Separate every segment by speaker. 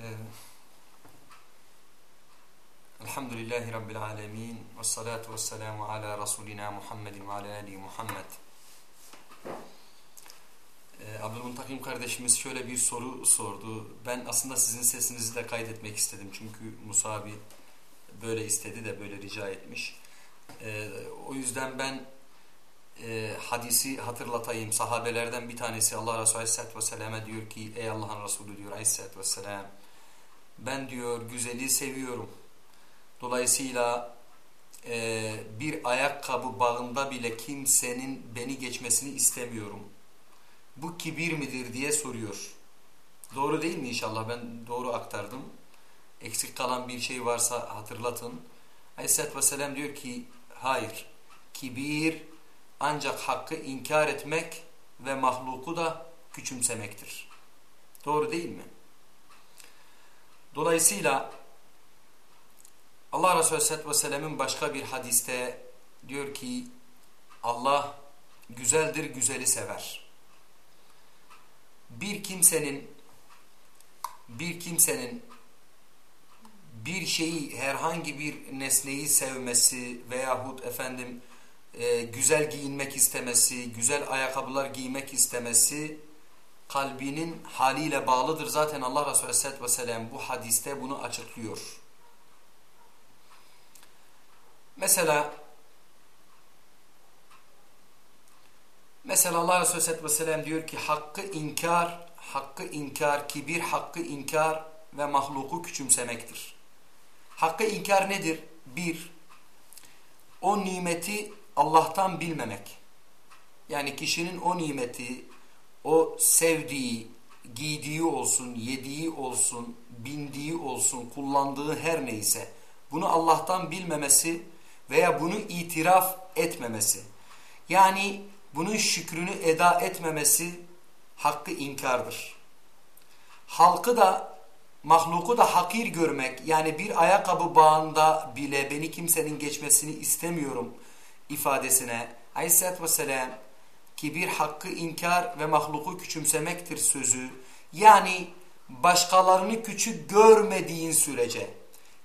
Speaker 1: Ee, Elhamdülillahi Rabbil alemin. Ve salatu ve selamu ala Resulina Muhammedin ve ala Ali Muhammed. Ee, Abdülmuntakim kardeşimiz şöyle bir soru sordu. Ben aslında sizin sesinizi de kaydetmek istedim. Çünkü Musa abi böyle istedi de böyle rica etmiş. Ee, o yüzden ben e, hadisi hatırlatayım. Sahabelerden bir tanesi Allah Resulü Aleyhisselatü Vesselam'a diyor ki ey Allah'ın Resulü diyor Aleyhisselatü Vesselam ben diyor güzeli seviyorum. Dolayısıyla e, bir ayakkabı bağında bile kimsenin beni geçmesini istemiyorum. Bu kibir midir diye soruyor. Doğru değil mi inşallah? Ben doğru aktardım. Eksik kalan bir şey varsa hatırlatın. Aleyhisselatü Vesselam diyor ki hayır. Kibir ancak hakkı inkar etmek ve mahluku da küçümsemektir. Doğru değil mi? Dolayısıyla Allah Resulü Aleyhisselatü Vesselam'ın başka bir hadiste diyor ki Allah güzeldir, güzeli sever. Bir kimsenin bir kimsenin bir şeyi herhangi bir nesneyi sevmesi veyahut efendim e, güzel giyinmek istemesi, güzel ayakkabılar giymek istemesi kalbinin haliyle bağlıdır. Zaten Allah Resulü Aleyhisselatü Vesselam bu hadiste bunu açıklıyor. Mesela mesela Allah Resulü Aleyhisselatü Vesselam diyor ki hakkı inkar, hakkı inkar, kibir hakkı inkar ve mahluku küçümsemektir. Hakkı inkar nedir? Bir, o nimeti Allah'tan bilmemek. Yani kişinin o nimeti, o sevdiği, giydiği olsun, yediği olsun, bindiği olsun, kullandığı her neyse bunu Allah'tan bilmemesi veya bunu itiraf etmemesi. Yani bunun şükrünü eda etmemesi hakkı inkardır. Halkı da mahluku da hakir görmek yani bir ayakkabı bağında bile beni kimsenin geçmesini istemiyorum ifadesine aleyhissalatü vesselam kibir hakkı inkar ve mahluku küçümsemektir sözü yani başkalarını küçük görmediğin sürece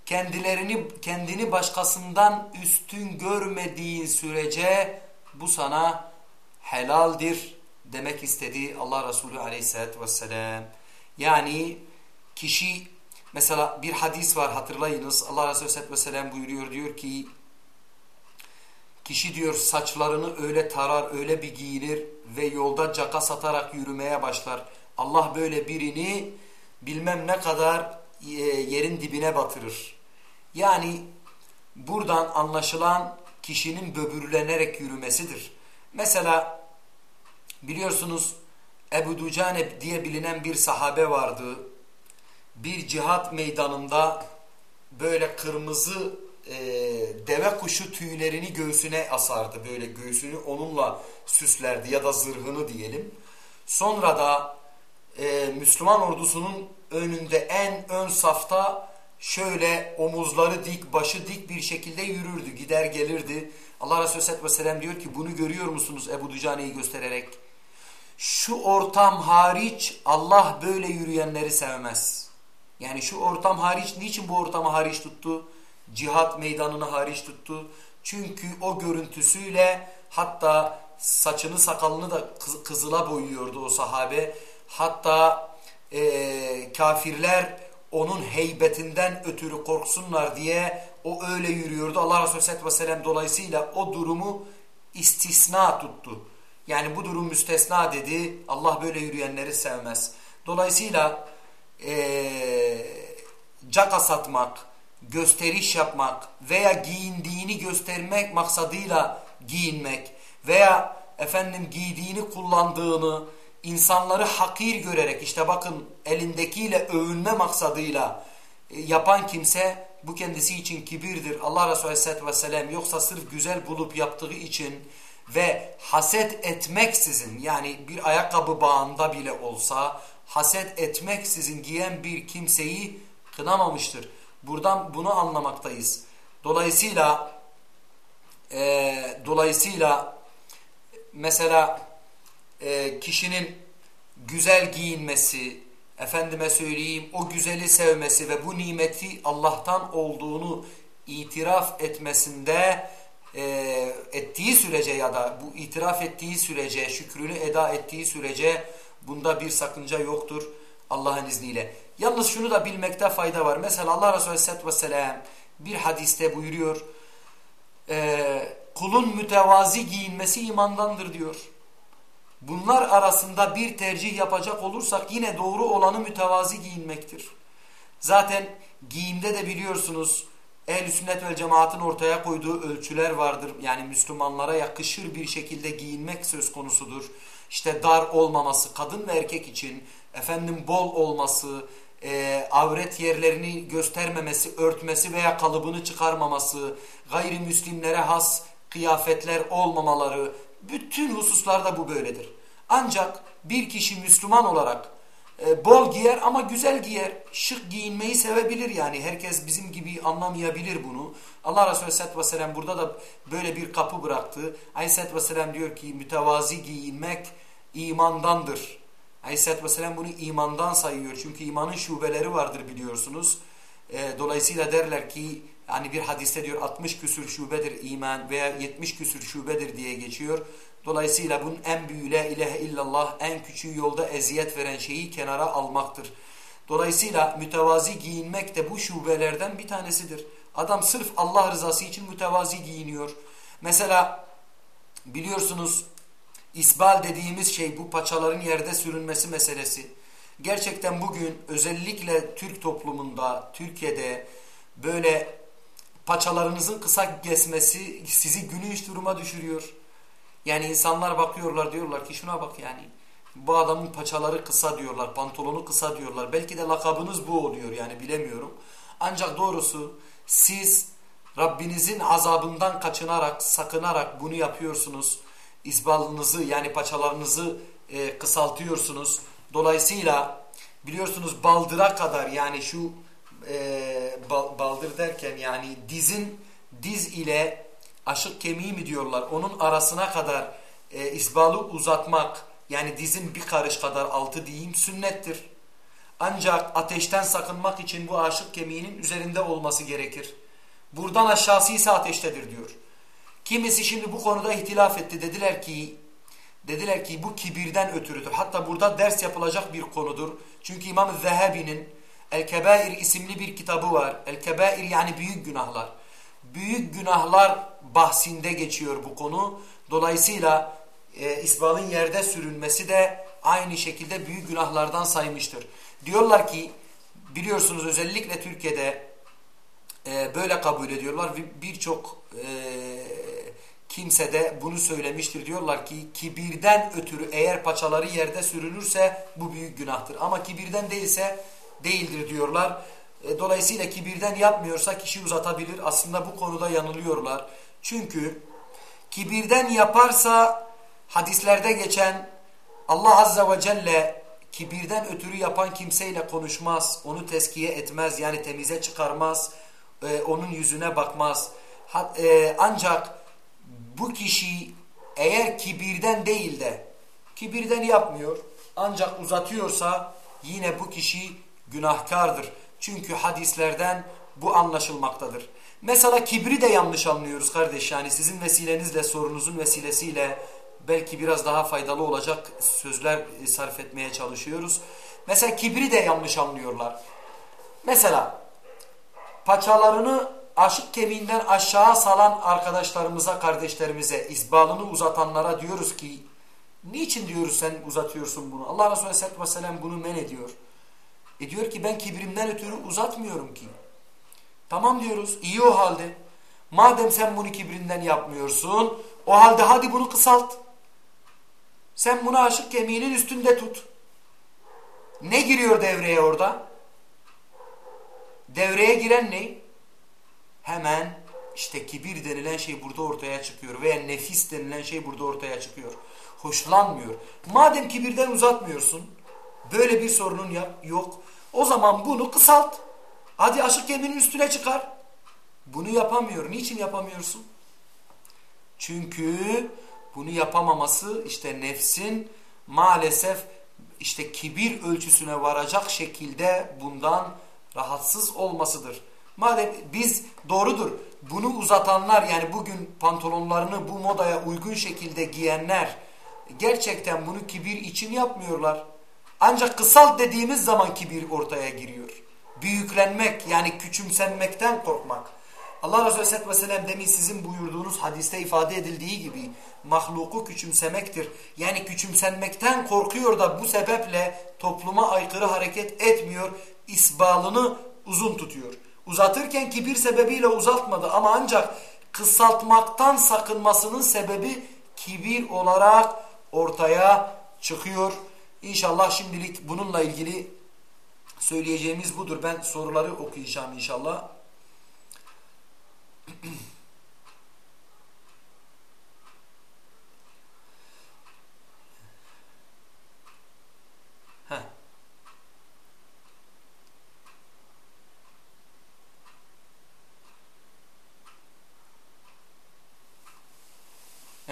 Speaker 1: kendilerini kendini başkasından üstün görmediğin sürece bu sana helaldir demek istedi Allah Resulü aleyhissalatü vesselam. Yani kişi mesela bir hadis var hatırlayınız Allah Resulü aleyhissalatü vesselam buyuruyor diyor ki kişi diyor saçlarını öyle tarar öyle bir giyinir ve yolda caka satarak yürümeye başlar. Allah böyle birini bilmem ne kadar yerin dibine batırır. Yani buradan anlaşılan kişinin böbürlenerek yürümesidir. Mesela biliyorsunuz Ebu Ducane diye bilinen bir sahabe vardı. Bir cihat meydanında böyle kırmızı e, deve kuşu tüylerini göğsüne asardı. Böyle göğsünü onunla süslerdi ya da zırhını diyelim. Sonra da e, Müslüman ordusunun önünde en ön safta şöyle omuzları dik, başı dik bir şekilde yürürdü, gider gelirdi. Allah Resulü Aleyhisselatü Vesselam diyor ki bunu görüyor musunuz Ebu Ducane'yi göstererek? Şu ortam hariç Allah böyle yürüyenleri sevmez. Yani şu ortam hariç, niçin bu ortamı hariç tuttu? Cihat meydanını hariç tuttu. Çünkü o görüntüsüyle hatta saçını sakalını da kızıla boyuyordu o sahabe. Hatta e, kafirler onun heybetinden ötürü korksunlar diye o öyle yürüyordu. Allah Resulü Aleyhisselatü Vesselam dolayısıyla o durumu istisna tuttu. Yani bu durum müstesna dedi. Allah böyle yürüyenleri sevmez. Dolayısıyla ee, caka satmak, gösteriş yapmak veya giyindiğini göstermek maksadıyla giyinmek veya efendim giydiğini kullandığını insanları hakir görerek işte bakın elindekiyle övünme maksadıyla e, yapan kimse bu kendisi için kibirdir. Allah Resulü Aleyhisselatü Vesselam yoksa sırf güzel bulup yaptığı için ve haset etmeksizin yani bir ayakkabı bağında bile olsa haset etmeksizin giyen bir kimseyi kınamamıştır. Buradan bunu anlamaktayız. Dolayısıyla e, dolayısıyla mesela e, kişinin güzel giyinmesi efendime söyleyeyim o güzeli sevmesi ve bu nimeti Allah'tan olduğunu itiraf etmesinde e, ettiği sürece ya da bu itiraf ettiği sürece, şükrünü eda ettiği sürece bunda bir sakınca yoktur Allah'ın izniyle. Yalnız şunu da bilmekte fayda var. Mesela Allah Resulü Aleyhisselatü Vesselam bir hadiste buyuruyor. E, kulun mütevazi giyinmesi imandandır diyor. Bunlar arasında bir tercih yapacak olursak yine doğru olanı mütevazi giyinmektir. Zaten giyimde de biliyorsunuz ehl sünnet ve cemaatin ortaya koyduğu ölçüler vardır. Yani Müslümanlara yakışır bir şekilde giyinmek söz konusudur. İşte dar olmaması kadın ve erkek için, efendim bol olması, e, avret yerlerini göstermemesi, örtmesi veya kalıbını çıkarmaması, gayrimüslimlere has kıyafetler olmamaları, bütün hususlarda bu böyledir. Ancak bir kişi Müslüman olarak e, bol giyer ama güzel giyer, şık giyinmeyi sevebilir yani. Herkes bizim gibi anlamayabilir bunu. Allah Resulü Aleyhisselatü Vesselam burada da böyle bir kapı bıraktı. Aleyhisselatü Vesselam diyor ki mütevazi giyinmek imandandır. Aleyhisselatü Vesselam bunu imandan sayıyor. Çünkü imanın şubeleri vardır biliyorsunuz. E, dolayısıyla derler ki yani bir hadiste diyor 60 küsür şubedir iman veya 70 küsür şubedir diye geçiyor. Dolayısıyla bunun en büyüğü la ilahe illallah en küçüğü yolda eziyet veren şeyi kenara almaktır. Dolayısıyla mütevazi giyinmek de bu şubelerden bir tanesidir. Adam sırf Allah rızası için mütevazi giyiniyor. Mesela biliyorsunuz isbal dediğimiz şey bu paçaların yerde sürünmesi meselesi. Gerçekten bugün özellikle Türk toplumunda, Türkiye'de böyle paçalarınızın kısa kesmesi sizi gülünç duruma düşürüyor. Yani insanlar bakıyorlar diyorlar ki şuna bak yani. Bu adamın paçaları kısa diyorlar, pantolonu kısa diyorlar. Belki de lakabınız bu oluyor yani bilemiyorum. Ancak doğrusu siz Rabbinizin azabından kaçınarak, sakınarak bunu yapıyorsunuz. İzbalınızı yani paçalarınızı e, kısaltıyorsunuz. Dolayısıyla biliyorsunuz baldıra kadar yani şu e, baldır derken yani dizin diz ile aşık kemiği mi diyorlar onun arasına kadar e, isbalı uzatmak yani dizin bir karış kadar altı diyeyim sünnettir. Ancak ateşten sakınmak için bu aşık kemiğinin üzerinde olması gerekir. Buradan aşağısı ise ateştedir diyor. Kimisi şimdi bu konuda ihtilaf etti. Dediler ki dediler ki bu kibirden ötürüdür. Hatta burada ders yapılacak bir konudur. Çünkü İmam Zehebi'nin El-Kebair isimli bir kitabı var. El-Kebair yani büyük günahlar. Büyük günahlar bahsinde geçiyor bu konu. Dolayısıyla e, isbalın yerde sürülmesi de aynı şekilde büyük günahlardan saymıştır. Diyorlar ki biliyorsunuz özellikle Türkiye'de e, böyle kabul ediyorlar. Birçok e, kimse de bunu söylemiştir. Diyorlar ki kibirden ötürü eğer paçaları yerde sürülürse bu büyük günahtır. Ama kibirden değilse değildir diyorlar. E, dolayısıyla kibirden yapmıyorsa kişi uzatabilir. Aslında bu konuda yanılıyorlar. Çünkü kibirden yaparsa hadislerde geçen Allah Azze ve Celle kibirden ötürü yapan kimseyle konuşmaz. Onu teskiye etmez yani temize çıkarmaz. E, onun yüzüne bakmaz. E, ancak bu kişi eğer kibirden değil de kibirden yapmıyor ancak uzatıyorsa yine bu kişi günahkardır. Çünkü hadislerden bu anlaşılmaktadır. Mesela kibri de yanlış anlıyoruz kardeş. Yani sizin vesilenizle, sorunuzun vesilesiyle belki biraz daha faydalı olacak sözler sarf etmeye çalışıyoruz. Mesela kibri de yanlış anlıyorlar. Mesela paçalarını aşık kemiğinden aşağı salan arkadaşlarımıza, kardeşlerimize, izbalını uzatanlara diyoruz ki niçin diyoruz sen uzatıyorsun bunu? Allah Resulü Aleyhisselatü Vesselam bunu men ediyor. E diyor ki ben kibrimden ötürü uzatmıyorum ki. Tamam diyoruz iyi o halde. Madem sen bunu kibrinden yapmıyorsun o halde hadi bunu kısalt. Sen bunu aşık kemiğinin üstünde tut. Ne giriyor devreye orada? Devreye giren ne? Hemen işte kibir denilen şey burada ortaya çıkıyor veya nefis denilen şey burada ortaya çıkıyor. Hoşlanmıyor. Madem kibirden uzatmıyorsun Böyle bir sorunun yok. O zaman bunu kısalt. Hadi aşık geminin üstüne çıkar. Bunu yapamıyor. Niçin yapamıyorsun? Çünkü bunu yapamaması işte nefsin maalesef işte kibir ölçüsüne varacak şekilde bundan rahatsız olmasıdır. Madem biz doğrudur bunu uzatanlar yani bugün pantolonlarını bu modaya uygun şekilde giyenler gerçekten bunu kibir için yapmıyorlar. Ancak kısalt dediğimiz zaman kibir ortaya giriyor. Büyüklenmek yani küçümsenmekten korkmak. Allah Resulü Aleyhisselatü Vesselam demin sizin buyurduğunuz hadiste ifade edildiği gibi mahluku küçümsemektir. Yani küçümsenmekten korkuyor da bu sebeple topluma aykırı hareket etmiyor. İsbalını uzun tutuyor. Uzatırken kibir sebebiyle uzatmadı ama ancak kısaltmaktan sakınmasının sebebi kibir olarak ortaya çıkıyor. İnşallah şimdilik bununla ilgili söyleyeceğimiz budur. Ben soruları okuyacağım inşallah.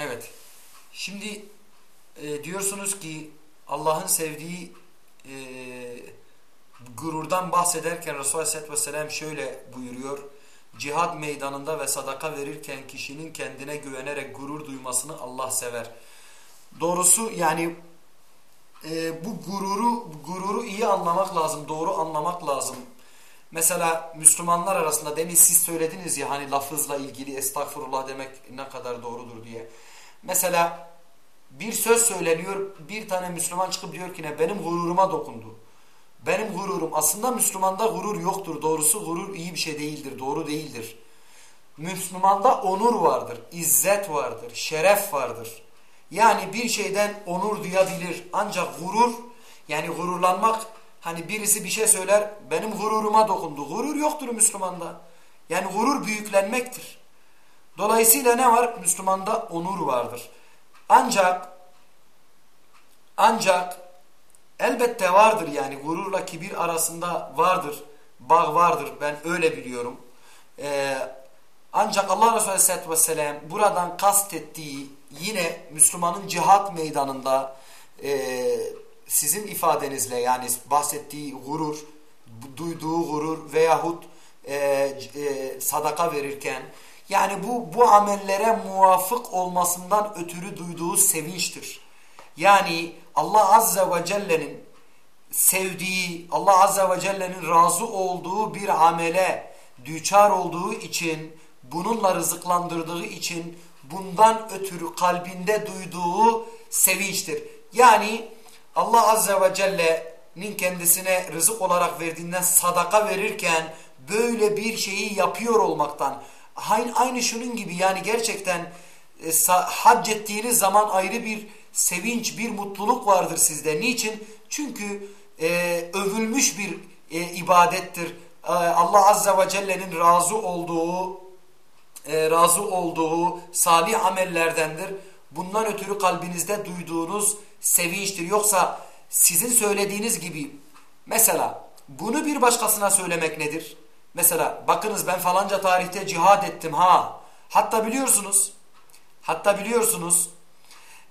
Speaker 1: Evet. Şimdi e, diyorsunuz ki Allah'ın sevdiği e, gururdan bahsederken Resulullah Aleyhisselatü Vesselam şöyle buyuruyor. Cihad meydanında ve sadaka verirken kişinin kendine güvenerek gurur duymasını Allah sever. Doğrusu yani e, bu gururu gururu iyi anlamak lazım, doğru anlamak lazım. Mesela Müslümanlar arasında demin siz söylediniz ya hani lafızla ilgili estağfurullah demek ne kadar doğrudur diye. Mesela bir söz söyleniyor bir tane Müslüman çıkıp diyor ki ne benim gururuma dokundu. Benim gururum aslında Müslümanda gurur yoktur. Doğrusu gurur iyi bir şey değildir. Doğru değildir. Müslümanda onur vardır. izzet vardır. Şeref vardır. Yani bir şeyden onur duyabilir. Ancak gurur yani gururlanmak hani birisi bir şey söyler benim gururuma dokundu. Gurur yoktur Müslümanda. Yani gurur büyüklenmektir. Dolayısıyla ne var? Müslümanda onur vardır. Ancak ancak elbette vardır yani gururla kibir arasında vardır. Bağ vardır. Ben öyle biliyorum. Ee, ancak Allah Resulü Aleyhisselatü Vesselam buradan kastettiği yine Müslümanın cihat meydanında e, sizin ifadenizle yani bahsettiği gurur, duyduğu gurur veyahut e, e, sadaka verirken yani bu bu amellere muvafık olmasından ötürü duyduğu sevinçtir. Yani Allah Azze ve Celle'nin sevdiği, Allah Azze ve Celle'nin razı olduğu bir amele düçar olduğu için, bununla rızıklandırdığı için bundan ötürü kalbinde duyduğu sevinçtir. Yani Allah Azze ve Celle'nin kendisine rızık olarak verdiğinden sadaka verirken böyle bir şeyi yapıyor olmaktan, Aynı, şunun gibi yani gerçekten e, hac ettiğiniz zaman ayrı bir sevinç, bir mutluluk vardır sizde. Niçin? Çünkü e, övülmüş bir e, ibadettir. E, Allah Azze ve Celle'nin razı olduğu, e, razı olduğu salih amellerdendir. Bundan ötürü kalbinizde duyduğunuz sevinçtir. Yoksa sizin söylediğiniz gibi mesela bunu bir başkasına söylemek nedir? Mesela bakınız ben falanca tarihte cihad ettim ha. Hatta biliyorsunuz, hatta biliyorsunuz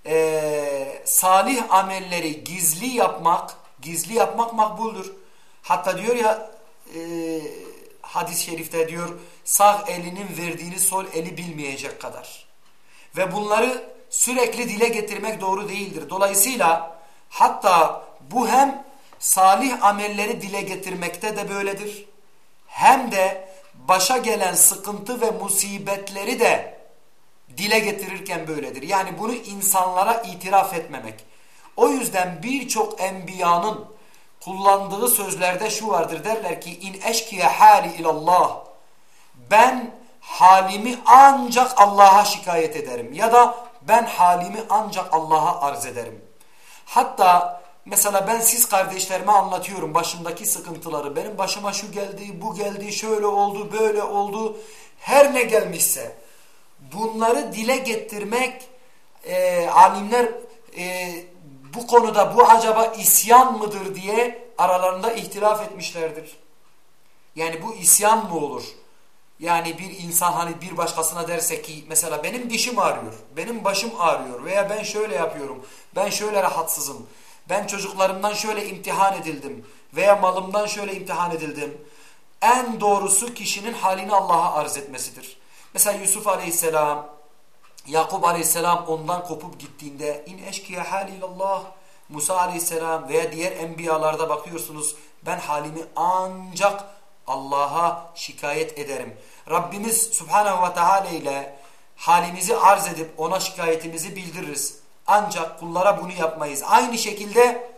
Speaker 1: e, salih amelleri gizli yapmak, gizli yapmak makbuldur. Hatta diyor ya e, hadis-i şerifte diyor sağ elinin verdiğini sol eli bilmeyecek kadar. Ve bunları sürekli dile getirmek doğru değildir. Dolayısıyla hatta bu hem salih amelleri dile getirmekte de böyledir hem de başa gelen sıkıntı ve musibetleri de dile getirirken böyledir. Yani bunu insanlara itiraf etmemek. O yüzden birçok enbiyanın kullandığı sözlerde şu vardır. Derler ki in eşkiye hali ilallah. Ben halimi ancak Allah'a şikayet ederim. Ya da ben halimi ancak Allah'a arz ederim. Hatta Mesela ben siz kardeşlerime anlatıyorum başımdaki sıkıntıları. Benim başıma şu geldi, bu geldi, şöyle oldu, böyle oldu. Her ne gelmişse bunları dile getirmek e, alimler e, bu konuda bu acaba isyan mıdır diye aralarında ihtilaf etmişlerdir. Yani bu isyan mı olur? Yani bir insan hani bir başkasına derse ki mesela benim dişim ağrıyor, benim başım ağrıyor veya ben şöyle yapıyorum, ben şöyle rahatsızım Ben çocuklarımdan şöyle imtihan edildim veya malımdan şöyle imtihan edildim. En doğrusu kişinin halini Allah'a arz etmesidir. Mesela Yusuf Aleyhisselam, Yakup Aleyhisselam ondan kopup gittiğinde in eşkiye halilallah Musa Aleyhisselam veya diğer enbiyalarda bakıyorsunuz ben halimi ancak Allah'a şikayet ederim. Rabbimiz Subhanahu ve Teala ile halimizi arz edip ona şikayetimizi bildiririz. Ancak kullara bunu yapmayız. Aynı şekilde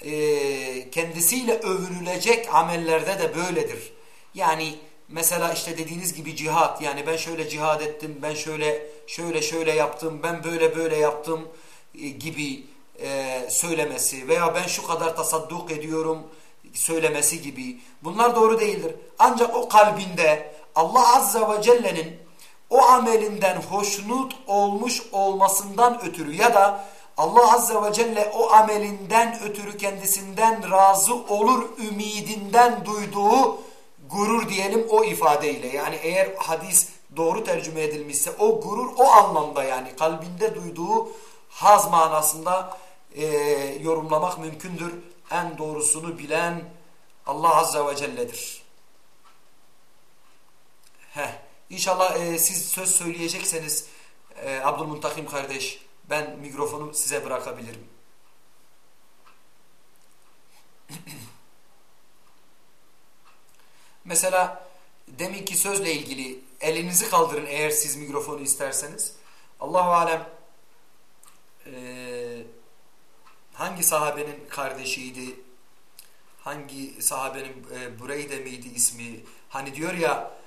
Speaker 1: e, kendisiyle övünülecek amellerde de böyledir. Yani mesela işte dediğiniz gibi cihat yani ben şöyle cihad ettim, ben şöyle şöyle şöyle yaptım, ben böyle böyle yaptım e, gibi e, söylemesi veya ben şu kadar tasadduk ediyorum söylemesi gibi bunlar doğru değildir. Ancak o kalbinde Allah Azze ve Celle'nin o amelinden hoşnut olmuş olmasından ötürü ya da Allah Azze ve Celle o amelinden ötürü kendisinden razı olur ümidinden duyduğu gurur diyelim o ifadeyle. Yani eğer hadis doğru tercüme edilmişse o gurur o anlamda yani kalbinde duyduğu haz manasında e, yorumlamak mümkündür. En doğrusunu bilen Allah Azze ve Celle'dir. Heh. İnşallah e, siz söz söyleyecekseniz e, Abdülmuntakim kardeş ben mikrofonu size bırakabilirim. Mesela deminki sözle ilgili elinizi kaldırın eğer siz mikrofonu isterseniz. Allahu alem e, hangi sahabenin kardeşiydi? Hangi sahabenin e, Bureyde miydi ismi? Hani diyor ya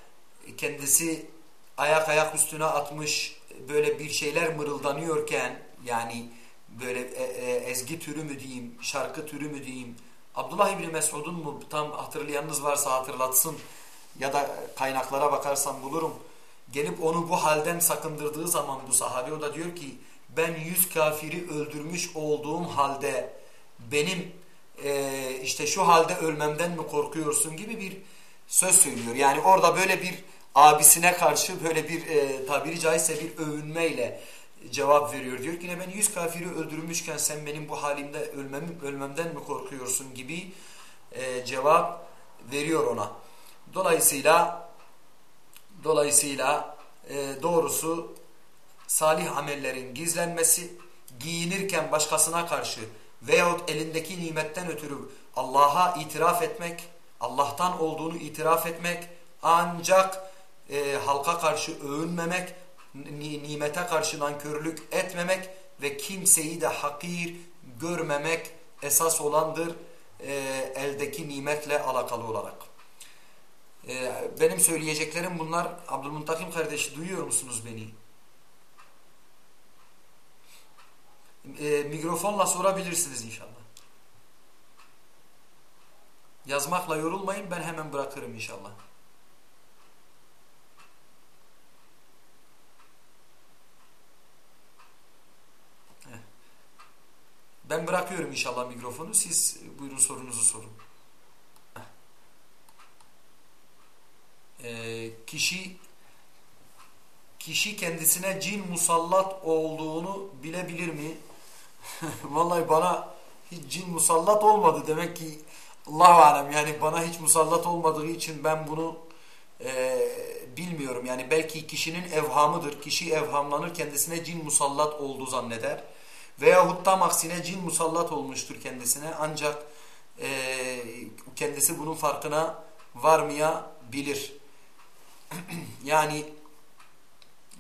Speaker 1: kendisi ayak ayak üstüne atmış böyle bir şeyler mırıldanıyorken yani böyle e, e, ezgi türü mü diyeyim, şarkı türü mü diyeyim. Abdullah İbni Mesud'un mu tam hatırlayanınız varsa hatırlatsın ya da kaynaklara bakarsam bulurum. Gelip onu bu halden sakındırdığı zaman bu sahabe o da diyor ki ben yüz kafiri öldürmüş olduğum halde benim e, işte şu halde ölmemden mi korkuyorsun gibi bir söz söylüyor. Yani orada böyle bir abisine karşı böyle bir e, tabiri caizse bir övünmeyle cevap veriyor. Diyor ki ne ben yüz kafiri öldürmüşken sen benim bu halimde ölmem, ölmemden mi korkuyorsun gibi e, cevap veriyor ona. Dolayısıyla dolayısıyla e, doğrusu salih amellerin gizlenmesi, giyinirken başkasına karşı veyahut elindeki nimetten ötürü Allah'a itiraf etmek, Allah'tan olduğunu itiraf etmek ancak e, halka karşı övünmemek, nimete karşı nankörlük etmemek ve kimseyi de hakir görmemek esas olandır e, eldeki nimetle alakalı olarak. E, benim söyleyeceklerim bunlar. Abdülmuntakim kardeşi duyuyor musunuz beni? E, mikrofonla sorabilirsiniz inşallah. Yazmakla yorulmayın ben hemen bırakırım inşallah. Ben bırakıyorum inşallah mikrofonu. Siz buyurun sorunuzu sorun. Ee, kişi kişi kendisine cin musallat olduğunu bilebilir mi? Vallahi bana hiç cin musallat olmadı. Demek ki Allah alem yani bana hiç musallat olmadığı için ben bunu e, bilmiyorum. Yani belki kişinin evhamıdır. Kişi evhamlanır kendisine cin musallat olduğu zanneder. Veyahut tam aksine cin musallat olmuştur kendisine ancak e, kendisi bunun farkına varmayabilir. yani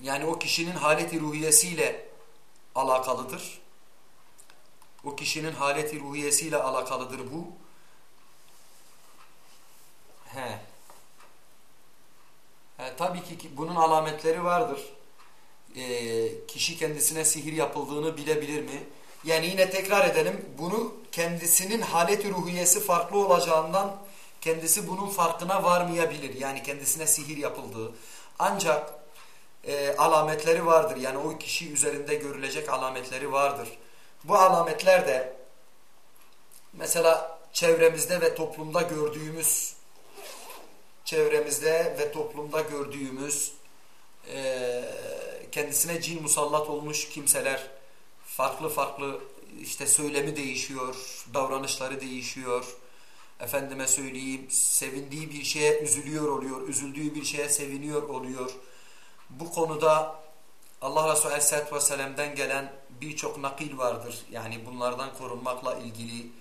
Speaker 1: yani o kişinin haleti ruhiyesiyle alakalıdır. O kişinin haleti ruhiyesiyle alakalıdır bu. He. He, tabii ki bunun alametleri vardır e, kişi kendisine sihir yapıldığını bilebilir mi? Yani yine tekrar edelim bunu kendisinin haleti ruhiyesi farklı olacağından kendisi bunun farkına varmayabilir. Yani kendisine sihir yapıldığı. Ancak e, alametleri vardır. Yani o kişi üzerinde görülecek alametleri vardır. Bu alametler de mesela çevremizde ve toplumda gördüğümüz çevremizde ve toplumda gördüğümüz e, kendisine cin musallat olmuş kimseler farklı farklı işte söylemi değişiyor, davranışları değişiyor. Efendime söyleyeyim sevindiği bir şeye üzülüyor oluyor, üzüldüğü bir şeye seviniyor oluyor. Bu konuda Allah Resulü Aleyhisselatü Vesselam'dan gelen birçok nakil vardır. Yani bunlardan korunmakla ilgili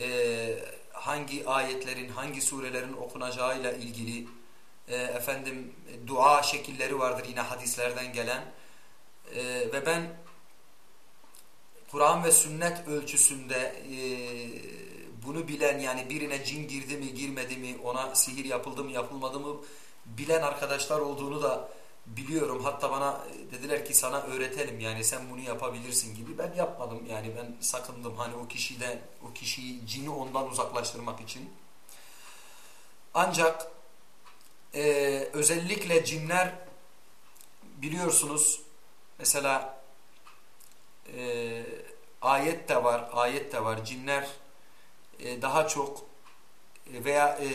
Speaker 1: e, hangi ayetlerin, hangi surelerin okunacağıyla ilgili e, efendim dua şekilleri vardır yine hadislerden gelen. E, ve ben Kur'an ve sünnet ölçüsünde e, bunu bilen yani birine cin girdi mi girmedi mi ona sihir yapıldı mı yapılmadı mı bilen arkadaşlar olduğunu da biliyorum. Hatta bana dediler ki sana öğretelim yani sen bunu yapabilirsin gibi. Ben yapmadım yani ben sakındım hani o kişiden o kişiyi cini ondan uzaklaştırmak için. Ancak e, özellikle cinler biliyorsunuz mesela e, ayet de var ayet de var cinler e, daha çok e, veya e,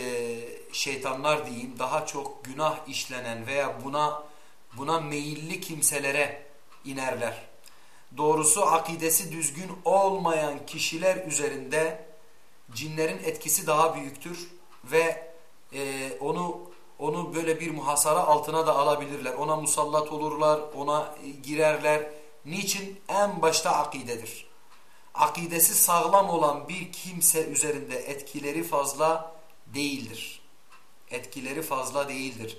Speaker 1: şeytanlar diyeyim daha çok günah işlenen veya buna buna meyilli kimselere inerler. Doğrusu akidesi düzgün olmayan kişiler üzerinde cinlerin etkisi daha büyüktür ve e, onu onu böyle bir muhasara altına da alabilirler. Ona musallat olurlar, ona girerler. Niçin? En başta akidedir. Akidesi sağlam olan bir kimse üzerinde etkileri fazla değildir. Etkileri fazla değildir.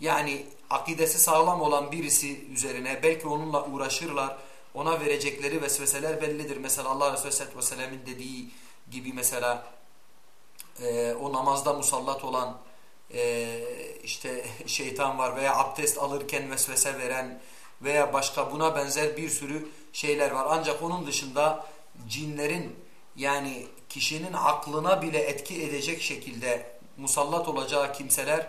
Speaker 1: Yani akidesi sağlam olan birisi üzerine belki onunla uğraşırlar. Ona verecekleri vesveseler bellidir. Mesela Allah Resulü Aleyhisselatü Vesselam'ın dediği gibi mesela e, o namazda musallat olan e, işte şeytan var veya abdest alırken vesvese veren veya başka buna benzer bir sürü şeyler var. Ancak onun dışında cinlerin yani kişinin aklına bile etki edecek şekilde musallat olacağı kimseler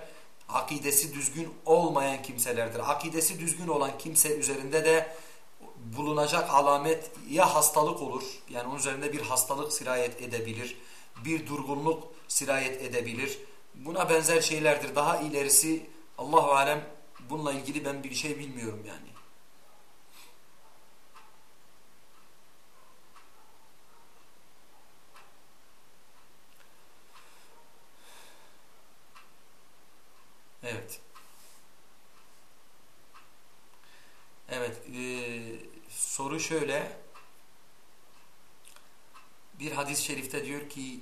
Speaker 1: akidesi düzgün olmayan kimselerdir. Akidesi düzgün olan kimse üzerinde de bulunacak alamet ya hastalık olur yani onun üzerinde bir hastalık sirayet edebilir, bir durgunluk sirayet edebilir. Buna benzer şeylerdir. Daha ilerisi Allahu alem bununla ilgili ben bir şey bilmiyorum yani. Evet. Evet. E, soru şöyle. Bir hadis-i şerifte diyor ki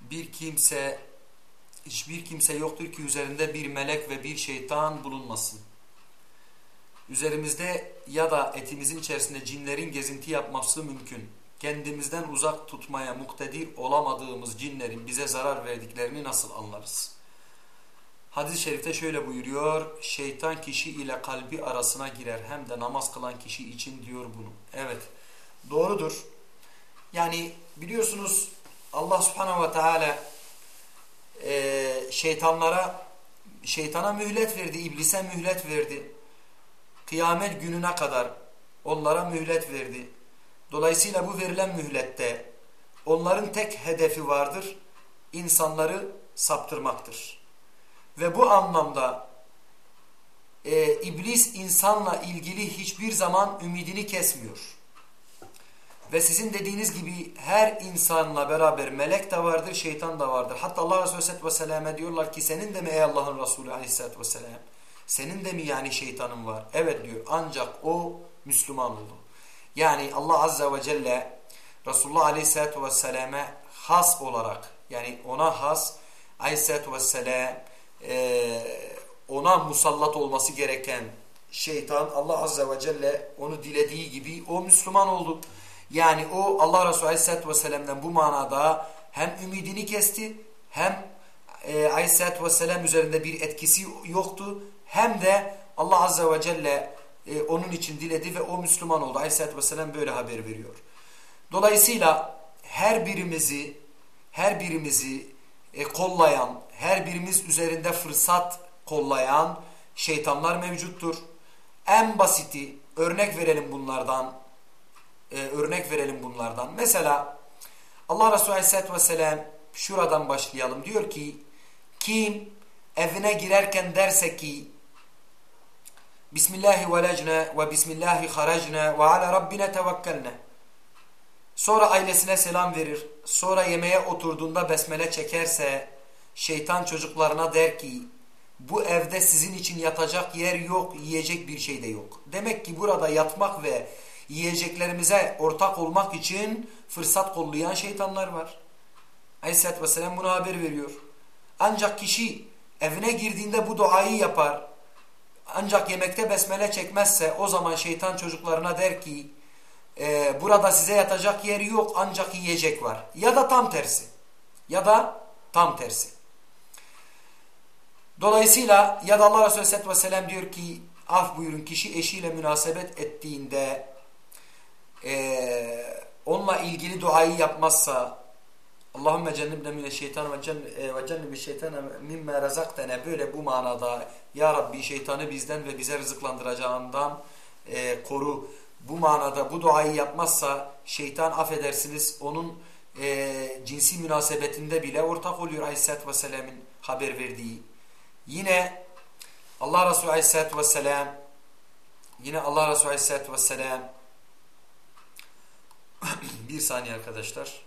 Speaker 1: bir kimse hiçbir kimse yoktur ki üzerinde bir melek ve bir şeytan bulunmasın. Üzerimizde ya da etimizin içerisinde cinlerin gezinti yapması mümkün kendimizden uzak tutmaya muktedir olamadığımız cinlerin bize zarar verdiklerini nasıl anlarız? Hadis-i şerifte şöyle buyuruyor. Şeytan kişi ile kalbi arasına girer. Hem de namaz kılan kişi için diyor bunu. Evet. Doğrudur. Yani biliyorsunuz Allah subhanahu ve teala e, şeytanlara şeytana mühlet verdi. iblise mühlet verdi. Kıyamet gününe kadar onlara mühlet verdi. Dolayısıyla bu verilen mühlette onların tek hedefi vardır. insanları saptırmaktır. Ve bu anlamda e, iblis insanla ilgili hiçbir zaman ümidini kesmiyor. Ve sizin dediğiniz gibi her insanla beraber melek de vardır, şeytan da vardır. Hatta Allah Resulü Aleyhisselatü Vesselam'a diyorlar ki senin de mi ey Allah'ın Resulü Aleyhisselatü Vesselam? Senin de mi yani şeytanın var? Evet diyor ancak o Müslüman oldu. Yani Allah Azze ve Celle Resulullah Aleyhisselatü Vesselam'e has olarak yani ona has Aleyhisselatü Vesselam e, ona musallat olması gereken şeytan Allah Azze ve Celle onu dilediği gibi o Müslüman oldu. Yani o Allah Resulü Aleyhisselatü Vesselam'dan bu manada hem ümidini kesti hem e, Aleyhisselatü Vesselam üzerinde bir etkisi yoktu hem de Allah Azze ve Celle e, onun için diledi ve o Müslüman oldu. Aleyhisselatü Vesselam böyle haber veriyor. Dolayısıyla her birimizi her birimizi e, kollayan, her birimiz üzerinde fırsat kollayan şeytanlar mevcuttur. En basiti örnek verelim bunlardan. E, örnek verelim bunlardan. Mesela Allah Resulü Aleyhisselatü Vesselam şuradan başlayalım. Diyor ki kim evine girerken derse ki Bismillahi velecne ve bismillahi haracne ve ala rabbine tevekkelne. Sonra ailesine selam verir. Sonra yemeğe oturduğunda besmele çekerse şeytan çocuklarına der ki bu evde sizin için yatacak yer yok, yiyecek bir şey de yok. Demek ki burada yatmak ve yiyeceklerimize ortak olmak için fırsat kollayan şeytanlar var. Aleyhisselatü Vesselam buna haber veriyor. Ancak kişi evine girdiğinde bu duayı yapar. Ancak yemekte besmele çekmezse o zaman şeytan çocuklarına der ki e, burada size yatacak yer yok ancak yiyecek var. Ya da tam tersi. Ya da tam tersi. Dolayısıyla ya da Allah Resulü Aleyhisselatü Vesselam diyor ki af buyurun kişi eşiyle münasebet ettiğinde e, onunla ilgili duayı yapmazsa Allahümme cennibne mineşşeytan ve cennibi şeytana mimme rezaktene böyle bu manada Ya Rabbi şeytanı bizden ve bize rızıklandıracağından e, koru. Bu manada bu duayı yapmazsa şeytan affedersiniz onun e, cinsi münasebetinde bile ortak oluyor Aleyhisselatü Vesselam'ın haber verdiği. Yine Allah Resulü Aleyhisselatü Vesselam yine Allah Resulü Aleyhisselatü Vesselam bir saniye arkadaşlar.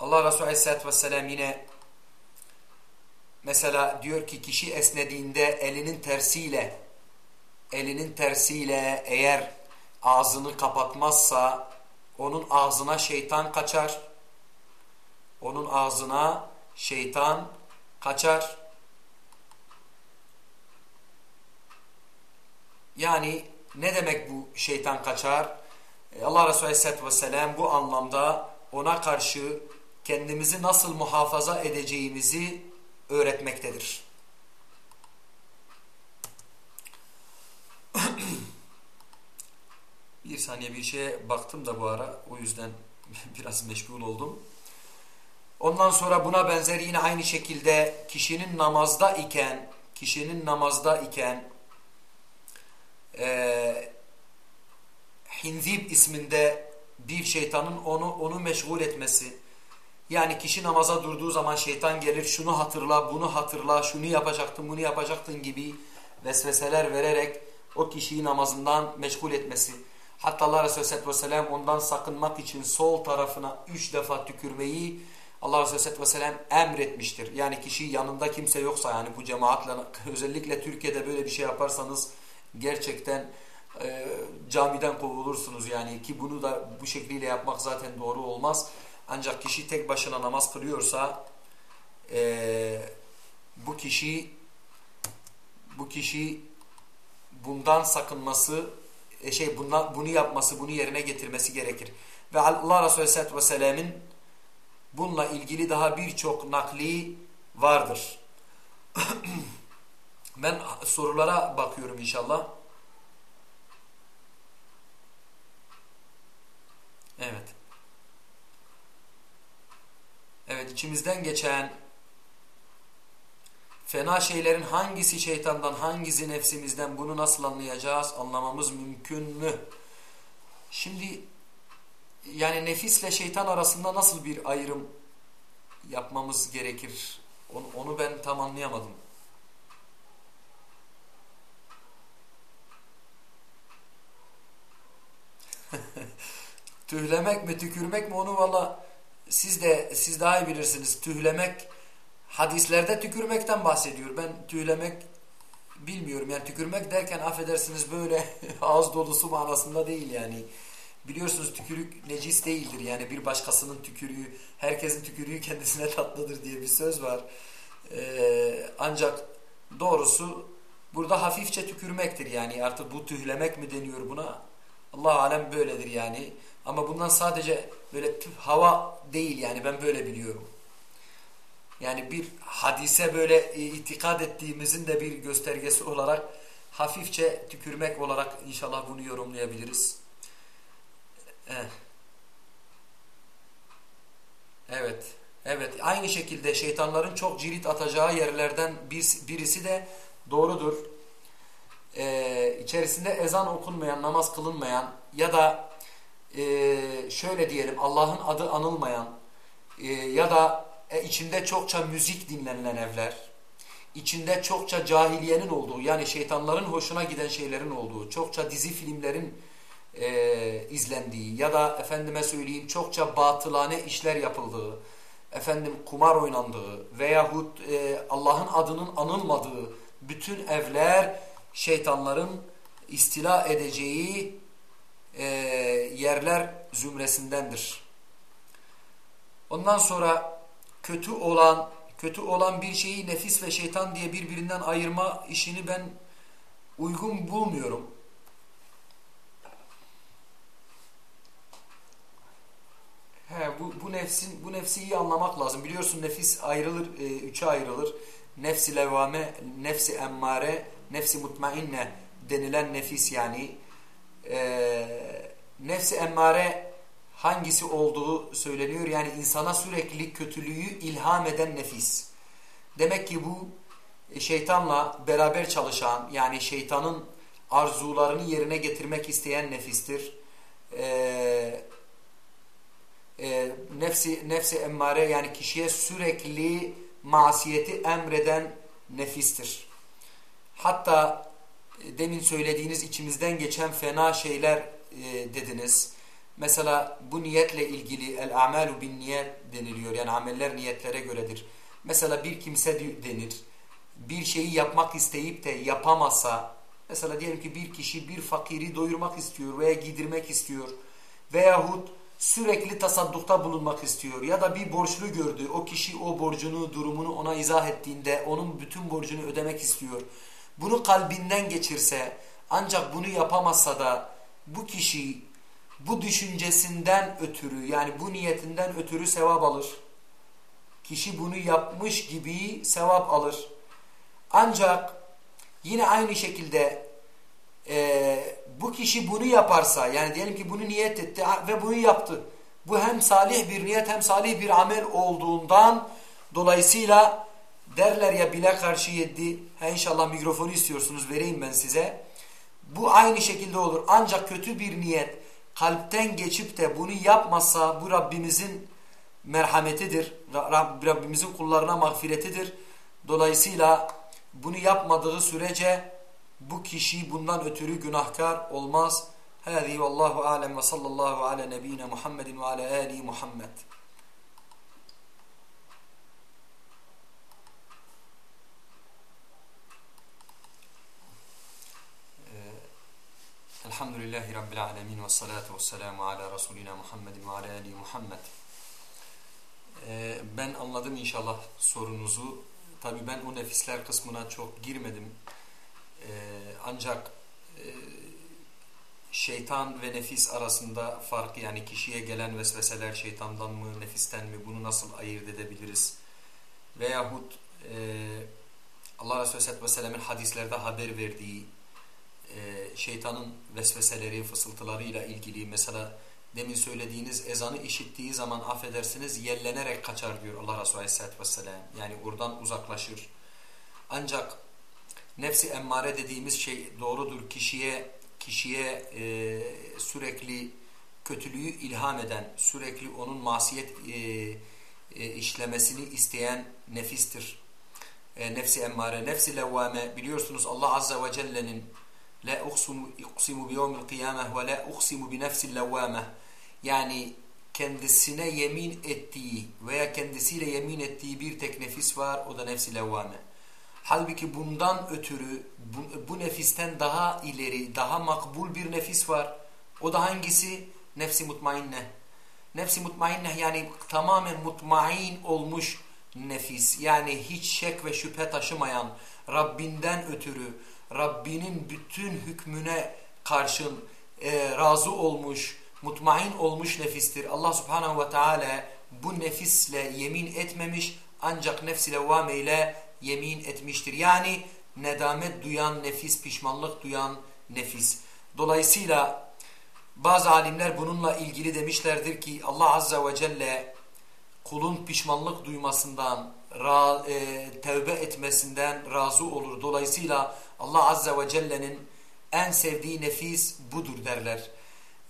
Speaker 1: Allah Resulü Aleyhisselatü Vesselam yine mesela diyor ki kişi esnediğinde elinin tersiyle elinin tersiyle eğer ağzını kapatmazsa onun ağzına şeytan kaçar. Onun ağzına şeytan kaçar. Yani ne demek bu şeytan kaçar? E, Allah Resulü Aleyhisselatü Vesselam bu anlamda ona karşı kendimizi nasıl muhafaza edeceğimizi öğretmektedir. bir saniye bir şeye baktım da bu ara o yüzden biraz meşgul oldum. Ondan sonra buna benzer yine aynı şekilde kişinin namazda iken kişinin namazda iken e, Hinzib isminde bir şeytanın onu onu meşgul etmesi yani kişi namaza durduğu zaman şeytan gelir şunu hatırla, bunu hatırla, şunu yapacaktın, bunu yapacaktın gibi vesveseler vererek o kişiyi namazından meşgul etmesi. Hatta Allah Resulü Aleyhisselatü Vesselam ondan sakınmak için sol tarafına üç defa tükürmeyi Allah Resulü Aleyhisselatü Vesselam emretmiştir. Yani kişi yanında kimse yoksa yani bu cemaatle özellikle Türkiye'de böyle bir şey yaparsanız gerçekten e, camiden kovulursunuz yani ki bunu da bu şekliyle yapmak zaten doğru olmaz. Ancak kişi tek başına namaz kılıyorsa e, bu kişi bu kişi bundan sakınması e, şey bundan, bunu yapması, bunu yerine getirmesi gerekir. Ve Allah Resulü Aleyhisselatü Vesselam'ın bununla ilgili daha birçok nakli vardır. ben sorulara bakıyorum inşallah. Evet. Evet içimizden geçen fena şeylerin hangisi şeytandan hangisi nefsimizden bunu nasıl anlayacağız anlamamız mümkün mü? Şimdi yani nefisle şeytan arasında nasıl bir ayrım yapmamız gerekir? Onu, onu ben tam anlayamadım. Tühlemek mi tükürmek mi onu valla siz de siz daha iyi bilirsiniz. Tühlemek hadislerde tükürmekten bahsediyor. Ben tühlemek bilmiyorum. Yani tükürmek derken affedersiniz böyle ağız dolusu manasında değil yani. Biliyorsunuz tükürük necis değildir. Yani bir başkasının tükürüğü, herkesin tükürüğü kendisine tatlıdır diye bir söz var. Ee, ancak doğrusu burada hafifçe tükürmektir yani. Artık bu tühlemek mi deniyor buna? Allah alem böyledir yani. Ama bundan sadece böyle hava değil yani ben böyle biliyorum. Yani bir hadise böyle e, itikad ettiğimizin de bir göstergesi olarak hafifçe tükürmek olarak inşallah bunu yorumlayabiliriz. Evet. Evet. Evet. Aynı şekilde şeytanların çok cirit atacağı yerlerden birisi de doğrudur. Ee, içerisinde ezan okunmayan, namaz kılınmayan ya da e, şöyle diyelim Allah'ın adı anılmayan e, ya da e, içinde çokça müzik dinlenilen evler, içinde çokça cahiliyenin olduğu yani şeytanların hoşuna giden şeylerin olduğu, çokça dizi filmlerin e, izlendiği ya da efendime söyleyeyim çokça batılane işler yapıldığı, efendim kumar oynandığı veyahut e, Allah'ın adının anılmadığı bütün evler şeytanların istila edeceği e, yerler zümresindendir. Ondan sonra kötü olan kötü olan bir şeyi nefis ve şeytan diye birbirinden ayırma işini ben uygun bulmuyorum. He, bu, bu nefsin bu nefsi iyi anlamak lazım. Biliyorsun nefis ayrılır, e, üçe ayrılır. Nefsi levvame, nefsi emmare, nefsi mutmainne denilen nefis yani. E, nefsi emmare hangisi olduğu söyleniyor. Yani insana sürekli kötülüğü ilham eden nefis. Demek ki bu e, şeytanla beraber çalışan yani şeytanın arzularını yerine getirmek isteyen nefistir. Eee e, nefsi, nefsi emmare yani kişiye sürekli masiyeti emreden nefistir. Hatta demin söylediğiniz içimizden geçen fena şeyler e, dediniz. Mesela bu niyetle ilgili el amalu bin niyet deniliyor. Yani ameller niyetlere göredir. Mesela bir kimse denir. Bir şeyi yapmak isteyip de yapamasa mesela diyelim ki bir kişi bir fakiri doyurmak istiyor veya giydirmek istiyor veyahut sürekli tasaddukta bulunmak istiyor ya da bir borçlu gördü. O kişi o borcunu, durumunu ona izah ettiğinde onun bütün borcunu ödemek istiyor. Bunu kalbinden geçirse ancak bunu yapamazsa da bu kişi bu düşüncesinden ötürü yani bu niyetinden ötürü sevap alır. Kişi bunu yapmış gibi sevap alır. Ancak yine aynı şekilde e, bu kişi bunu yaparsa yani diyelim ki bunu niyet etti ve bunu yaptı. Bu hem salih bir niyet hem salih bir amel olduğundan dolayısıyla derler ya bile karşı yedi. Ha inşallah mikrofonu istiyorsunuz vereyim ben size. Bu aynı şekilde olur. Ancak kötü bir niyet kalpten geçip de bunu yapmazsa bu Rabbimizin merhametidir. Rabbimizin kullarına mağfiretidir. Dolayısıyla bunu yapmadığı sürece bu kişi bundan ötürü günahkar olmaz. Hâzî vallahu alem ve sallallahu ala nebine Muhammedin ve ala âli Muhammed. Elhamdülillahi Rabbil alemin ve salatu ve selamu ala Resulina Muhammedin ve ala Ali Muhammed. Ee, ben anladım inşallah sorunuzu. Tabi ben o nefisler kısmına çok girmedim. Ee, ancak e, şeytan ve nefis arasında fark yani kişiye gelen vesveseler şeytandan mı nefisten mi bunu nasıl ayırt edebiliriz? Veyahut e, Allah Resulü Aleyhisselatü Vesselam'ın hadislerde haber verdiği şeytanın vesveseleri, fısıltılarıyla ilgili mesela demin söylediğiniz ezanı işittiği zaman affedersiniz yellenerek kaçar diyor Allah Resulü Aleyhisselatü Vesselam. Yani oradan uzaklaşır. Ancak nefsi emmare dediğimiz şey doğrudur. Kişiye kişiye e, sürekli kötülüğü ilham eden, sürekli onun masiyet e, e, işlemesini isteyen nefistir. E, nefsi emmare, nefsi levvame biliyorsunuz Allah Azze ve Celle'nin la uqsimu bi yevmil kıyameh ve la uqsimu bi nefsil levvame yani kendisine yemin ettiği veya kendisiyle yemin ettiği bir tek nefis var o da nefsi levvame. Halbuki bundan ötürü bu, bu nefisten daha ileri, daha makbul bir nefis var. O da hangisi? Nefsi mutmainne. Nefsi mutmainne yani tamamen mutmain olmuş nefis. Yani hiç şek ve şüphe taşımayan Rabbinden ötürü, Rabbinin bütün hükmüne karşın e, razı olmuş, mutmain olmuş nefistir. Allah subhanahu ve teala bu nefisle yemin etmemiş ancak nefs-i levvame ile yemin etmiştir. Yani nedamet duyan nefis, pişmanlık duyan nefis. Dolayısıyla bazı alimler bununla ilgili demişlerdir ki Allah Azze ve Celle kulun pişmanlık duymasından, ra, e, tevbe etmesinden razı olur. Dolayısıyla Allah Azze ve Celle'nin en sevdiği nefis budur derler.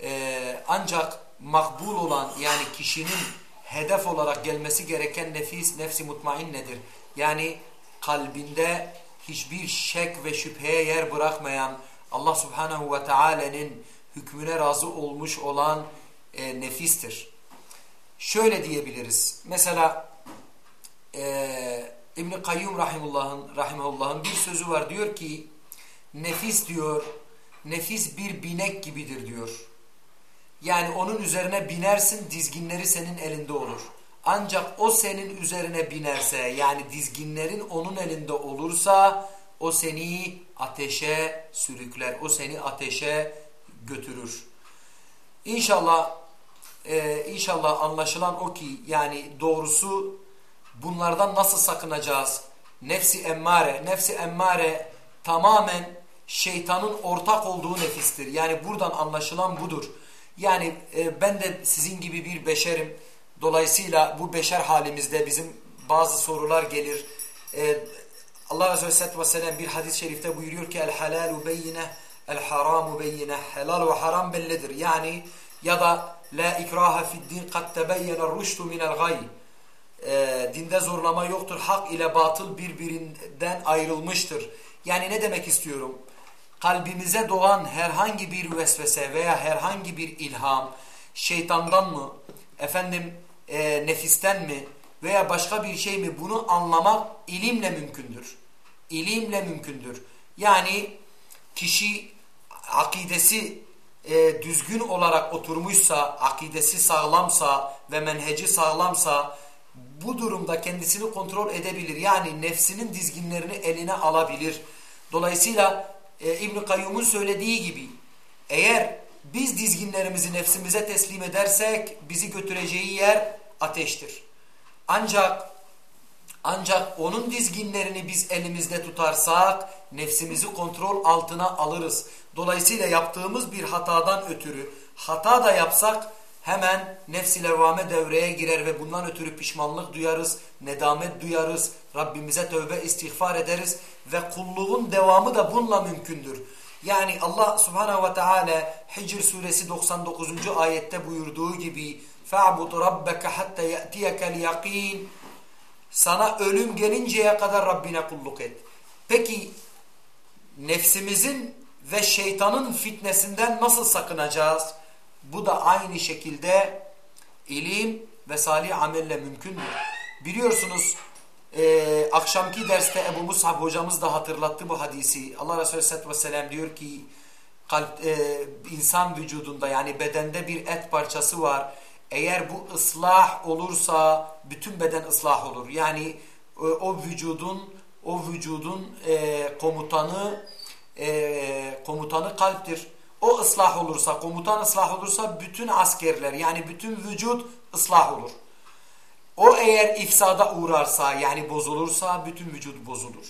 Speaker 1: E, ancak makbul olan yani kişinin hedef olarak gelmesi gereken nefis, nefsi mutmainnedir. Yani kalbinde hiçbir şek ve şüpheye yer bırakmayan Allah subhanahu ve teala'nın hükmüne razı olmuş olan e, nefistir. Şöyle diyebiliriz. Mesela e, İbn-i Kayyum Rahimullah'ın Rahimullah'ın bir sözü var. Diyor ki nefis diyor nefis bir binek gibidir diyor. Yani onun üzerine binersin dizginleri senin elinde olur. Ancak o senin üzerine binerse yani dizginlerin onun elinde olursa o seni ateşe sürükler. O seni ateşe götürür. İnşallah e, inşallah anlaşılan o ki yani doğrusu bunlardan nasıl sakınacağız? Nefsi emmare, nefsi emmare tamamen şeytanın ortak olduğu nefistir. Yani buradan anlaşılan budur. Yani e, ben de sizin gibi bir beşerim. Dolayısıyla bu beşer halimizde bizim bazı sorular gelir. E, Allah Resulü Aleyhisselatü Vesselam bir hadis-i şerifte buyuruyor ki el halalu beyine el haramu beyine helal ve haram bellidir. Yani ya da la ikraha fid din kad tebeyyene rüştü minel gay. E, dinde zorlama yoktur. Hak ile batıl birbirinden ayrılmıştır. Yani ne demek istiyorum? kalbimize doğan herhangi bir vesvese veya herhangi bir ilham şeytandan mı, efendim e, nefisten mi veya başka bir şey mi bunu anlamak ilimle mümkündür. İlimle mümkündür. Yani kişi akidesi e, düzgün olarak oturmuşsa, akidesi sağlamsa ve menheci sağlamsa bu durumda kendisini kontrol edebilir. Yani nefsinin dizginlerini eline alabilir. Dolayısıyla e, İbn-i Kayyum'un söylediği gibi eğer biz dizginlerimizi nefsimize teslim edersek bizi götüreceği yer ateştir. Ancak ancak onun dizginlerini biz elimizde tutarsak nefsimizi kontrol altına alırız. Dolayısıyla yaptığımız bir hatadan ötürü hata da yapsak hemen nefs-i levvame devreye girer ve bundan ötürü pişmanlık duyarız, nedamet duyarız, Rabbimize tövbe istiğfar ederiz ve kulluğun devamı da bununla mümkündür. Yani Allah subhanahu ve teala Hicr suresi 99. ayette buyurduğu gibi فَعْبُدْ رَبَّكَ حَتَّى يَأْتِيَكَ الْيَقِينَ Sana ölüm gelinceye kadar Rabbine kulluk et. Peki nefsimizin ve şeytanın fitnesinden nasıl sakınacağız? Bu da aynı şekilde ilim ve salih amelle mümkündür. Biliyorsunuz e, akşamki derste Ebu Musab hocamız da hatırlattı bu hadisi. Allah Resulü Aleyhisselatü Vesselam diyor ki kalp, e, insan vücudunda yani bedende bir et parçası var. Eğer bu ıslah olursa bütün beden ıslah olur. Yani e, o vücudun o vücudun e, komutanı e, komutanı kalptir. O ıslah olursa, komutan ıslah olursa bütün askerler yani bütün vücut ıslah olur. O eğer ifsada uğrarsa yani bozulursa bütün vücut bozulur.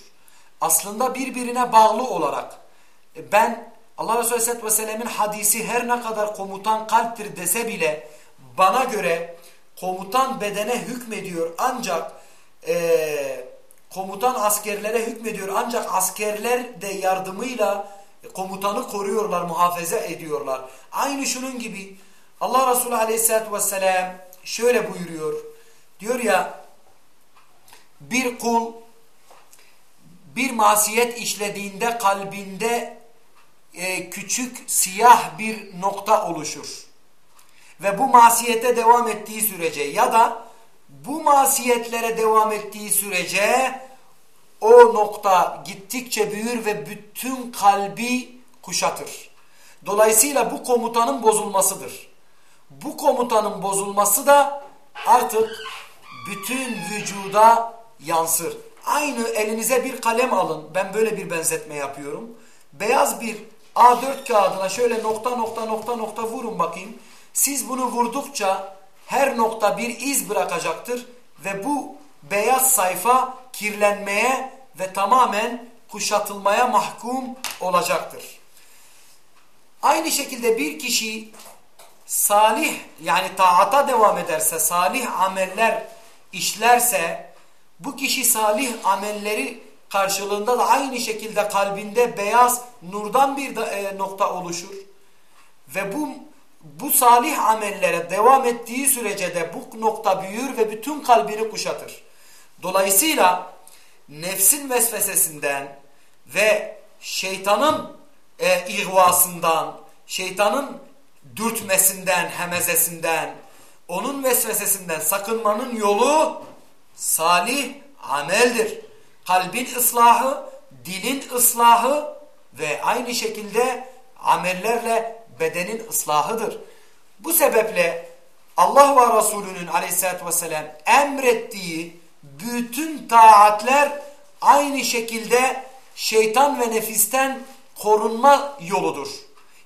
Speaker 1: Aslında birbirine bağlı olarak e, ben Allah Resulü Aleyhisselatü Vesselam'ın hadisi her ne kadar komutan kalptir dese bile bana göre komutan bedene hükmediyor ancak e, komutan askerlere hükmediyor ancak askerler de yardımıyla komutanı koruyorlar, muhafaza ediyorlar. Aynı şunun gibi Allah Resulü Aleyhisselatü Vesselam şöyle buyuruyor. Diyor ya bir kul bir masiyet işlediğinde kalbinde e, küçük siyah bir nokta oluşur. Ve bu masiyete devam ettiği sürece ya da bu masiyetlere devam ettiği sürece o nokta gittikçe büyür ve bütün kalbi kuşatır. Dolayısıyla bu komutanın bozulmasıdır. Bu komutanın bozulması da artık bütün vücuda yansır. Aynı elinize bir kalem alın. Ben böyle bir benzetme yapıyorum. Beyaz bir A4 kağıdına şöyle nokta nokta nokta nokta vurun bakayım. Siz bunu vurdukça her nokta bir iz bırakacaktır ve bu beyaz sayfa kirlenmeye ve tamamen kuşatılmaya mahkum olacaktır. Aynı şekilde bir kişi salih yani taata devam ederse, salih ameller işlerse bu kişi salih amelleri karşılığında da aynı şekilde kalbinde beyaz nurdan bir da, e, nokta oluşur. Ve bu bu salih amellere devam ettiği sürece de bu nokta büyür ve bütün kalbini kuşatır. Dolayısıyla nefsin vesvesesinden ve şeytanın e, ihvasından, şeytanın dürtmesinden, hemezesinden, onun vesvesesinden sakınmanın yolu salih ameldir. Kalbin ıslahı, dilin ıslahı ve aynı şekilde amellerle bedenin ıslahıdır. Bu sebeple Allah ve Resulünün aleyhissalatü vesselam emrettiği bütün taatler aynı şekilde şeytan ve nefisten korunma yoludur.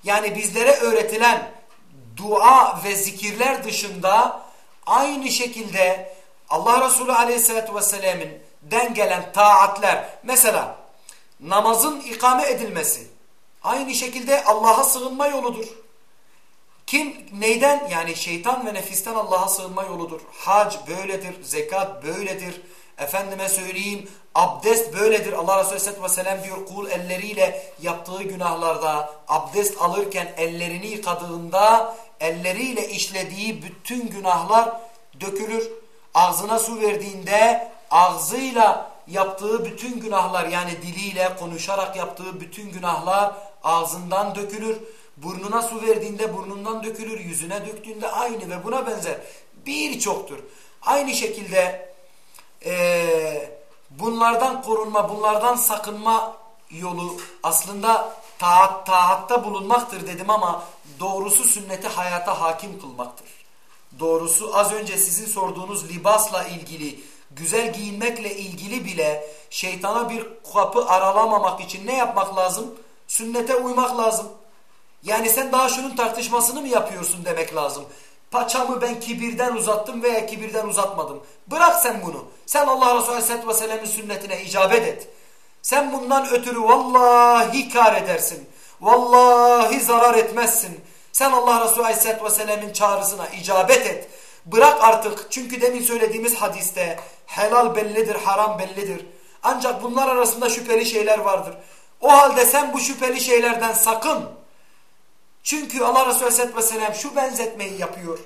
Speaker 1: Yani bizlere öğretilen dua ve zikirler dışında aynı şekilde Allah Resulü Aleyhisselatü Vesselam'ın den gelen taatler mesela namazın ikame edilmesi aynı şekilde Allah'a sığınma yoludur. Kim neyden yani şeytan ve nefisten Allah'a sığınma yoludur. Hac böyledir, zekat böyledir. Efendime söyleyeyim abdest böyledir. Allah Resulü Aleyhisselatü Vesselam diyor kul elleriyle yaptığı günahlarda abdest alırken ellerini yıkadığında elleriyle işlediği bütün günahlar dökülür. Ağzına su verdiğinde ağzıyla yaptığı bütün günahlar yani diliyle konuşarak yaptığı bütün günahlar ağzından dökülür. Burnuna su verdiğinde burnundan dökülür. Yüzüne döktüğünde aynı ve buna benzer birçoktur. Aynı şekilde e, bunlardan korunma, bunlardan sakınma yolu aslında taat, taatta bulunmaktır dedim ama doğrusu sünneti hayata hakim kılmaktır. Doğrusu az önce sizin sorduğunuz libasla ilgili, güzel giyinmekle ilgili bile şeytana bir kapı aralamamak için ne yapmak lazım? Sünnete uymak lazım. Yani sen daha şunun tartışmasını mı yapıyorsun demek lazım. Paçamı ben kibirden uzattım veya kibirden uzatmadım. Bırak sen bunu. Sen Allah Resulü Aleyhisselatü Vesselam'ın sünnetine icabet et. Sen bundan ötürü vallahi kar edersin. Vallahi zarar etmezsin. Sen Allah Resulü Aleyhisselatü Vesselam'ın çağrısına icabet et. Bırak artık çünkü demin söylediğimiz hadiste helal bellidir, haram bellidir. Ancak bunlar arasında şüpheli şeyler vardır. O halde sen bu şüpheli şeylerden sakın. Çünkü Allah Resulü Aleyhisselatü Vesselam şu benzetmeyi yapıyor.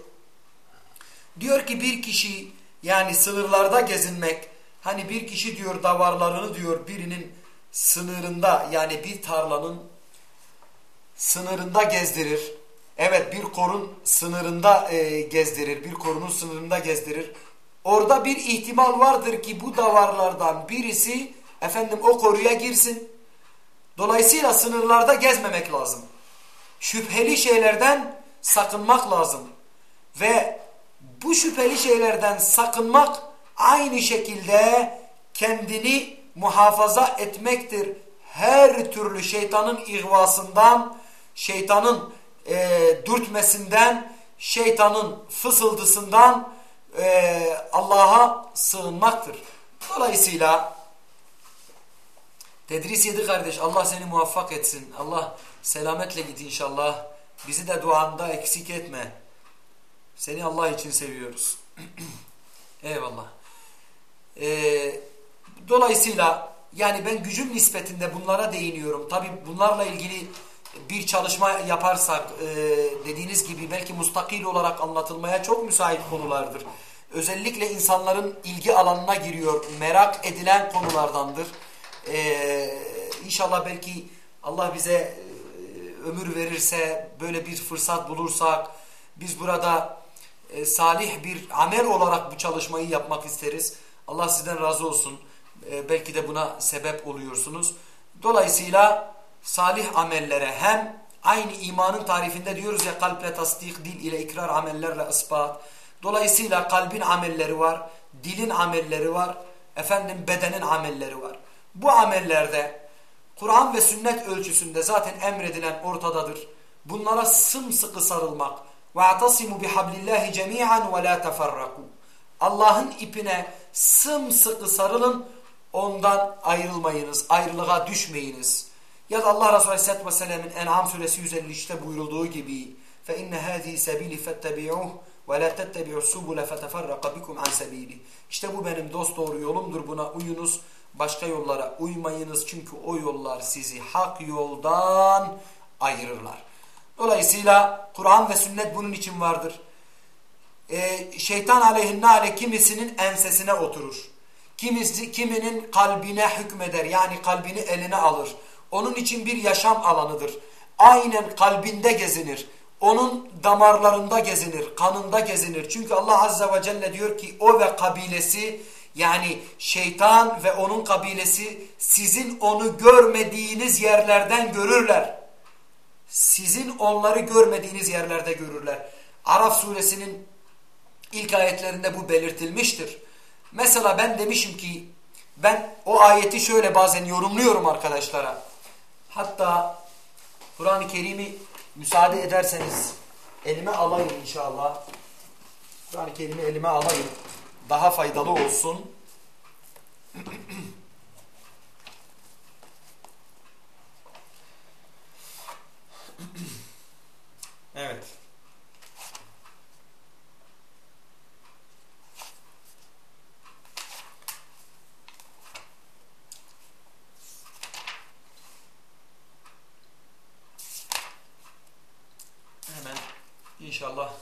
Speaker 1: Diyor ki bir kişi yani sınırlarda gezinmek hani bir kişi diyor davarlarını diyor birinin sınırında yani bir tarlanın sınırında gezdirir. Evet bir korun sınırında e, gezdirir. Bir korunun sınırında gezdirir. Orada bir ihtimal vardır ki bu davarlardan birisi efendim o koruya girsin. Dolayısıyla sınırlarda gezmemek lazım. Şüpheli şeylerden sakınmak lazım. Ve bu şüpheli şeylerden sakınmak aynı şekilde kendini muhafaza etmektir. Her türlü şeytanın ihvasından, şeytanın e, dürtmesinden, şeytanın fısıldısından e, Allah'a sığınmaktır. Dolayısıyla tedris yedi kardeş Allah seni muvaffak etsin. Allah selametle git inşallah. Bizi de duanda eksik etme. Seni Allah için seviyoruz. Eyvallah. Ee, dolayısıyla yani ben gücüm nispetinde bunlara değiniyorum. Tabi bunlarla ilgili bir çalışma yaparsak e, dediğiniz gibi belki mustakil olarak anlatılmaya çok müsait konulardır. Özellikle insanların ilgi alanına giriyor, merak edilen konulardandır. E, inşallah belki Allah bize ömür verirse, böyle bir fırsat bulursak, biz burada e, salih bir amel olarak bu çalışmayı yapmak isteriz. Allah sizden razı olsun. E, belki de buna sebep oluyorsunuz. Dolayısıyla salih amellere hem aynı imanın tarifinde diyoruz ya kalple tasdik, dil ile ikrar amellerle ispat. Dolayısıyla kalbin amelleri var, dilin amelleri var, efendim bedenin amelleri var. Bu amellerde Kur'an ve sünnet ölçüsünde zaten emredilen ortadadır. Bunlara sımsıkı sarılmak. وَاَعْتَصِمُوا بِحَبْلِ اللّٰهِ جَمِيعًا وَلَا تَفَرَّقُوا Allah'ın ipine sımsıkı sarılın, ondan ayrılmayınız, ayrılığa düşmeyiniz. Ya da Allah Resulü Aleyhisselatü Vesselam'ın En'am suresi 153'te buyurulduğu gibi فَاِنَّ هَذ۪ي سَب۪يلِ فَاتَّبِعُوهُ وَلَا تَتَّبِعُوا السُّبُلَ فَتَفَرَّقَ بِكُمْ عَنْ سَب۪يلِ İşte bu benim dost doğru yolumdur buna uyunuz. Başka yollara uymayınız çünkü o yollar sizi hak yoldan ayırırlar. Dolayısıyla Kur'an ve sünnet bunun için vardır. Ee, şeytan aleyhinnale kimisinin ensesine oturur. Kimisi, kiminin kalbine hükmeder yani kalbini eline alır. Onun için bir yaşam alanıdır. Aynen kalbinde gezinir. Onun damarlarında gezinir, kanında gezinir. Çünkü Allah Azze ve Celle diyor ki o ve kabilesi yani şeytan ve onun kabilesi sizin onu görmediğiniz yerlerden görürler. Sizin onları görmediğiniz yerlerde görürler. Araf suresinin ilk ayetlerinde bu belirtilmiştir. Mesela ben demişim ki ben o ayeti şöyle bazen yorumluyorum arkadaşlara. Hatta Kur'an-ı Kerim'i müsaade ederseniz elime alayım inşallah. Kur'an-ı Kerim'i elime alayım. Daha faydalı olsun. evet. inşallah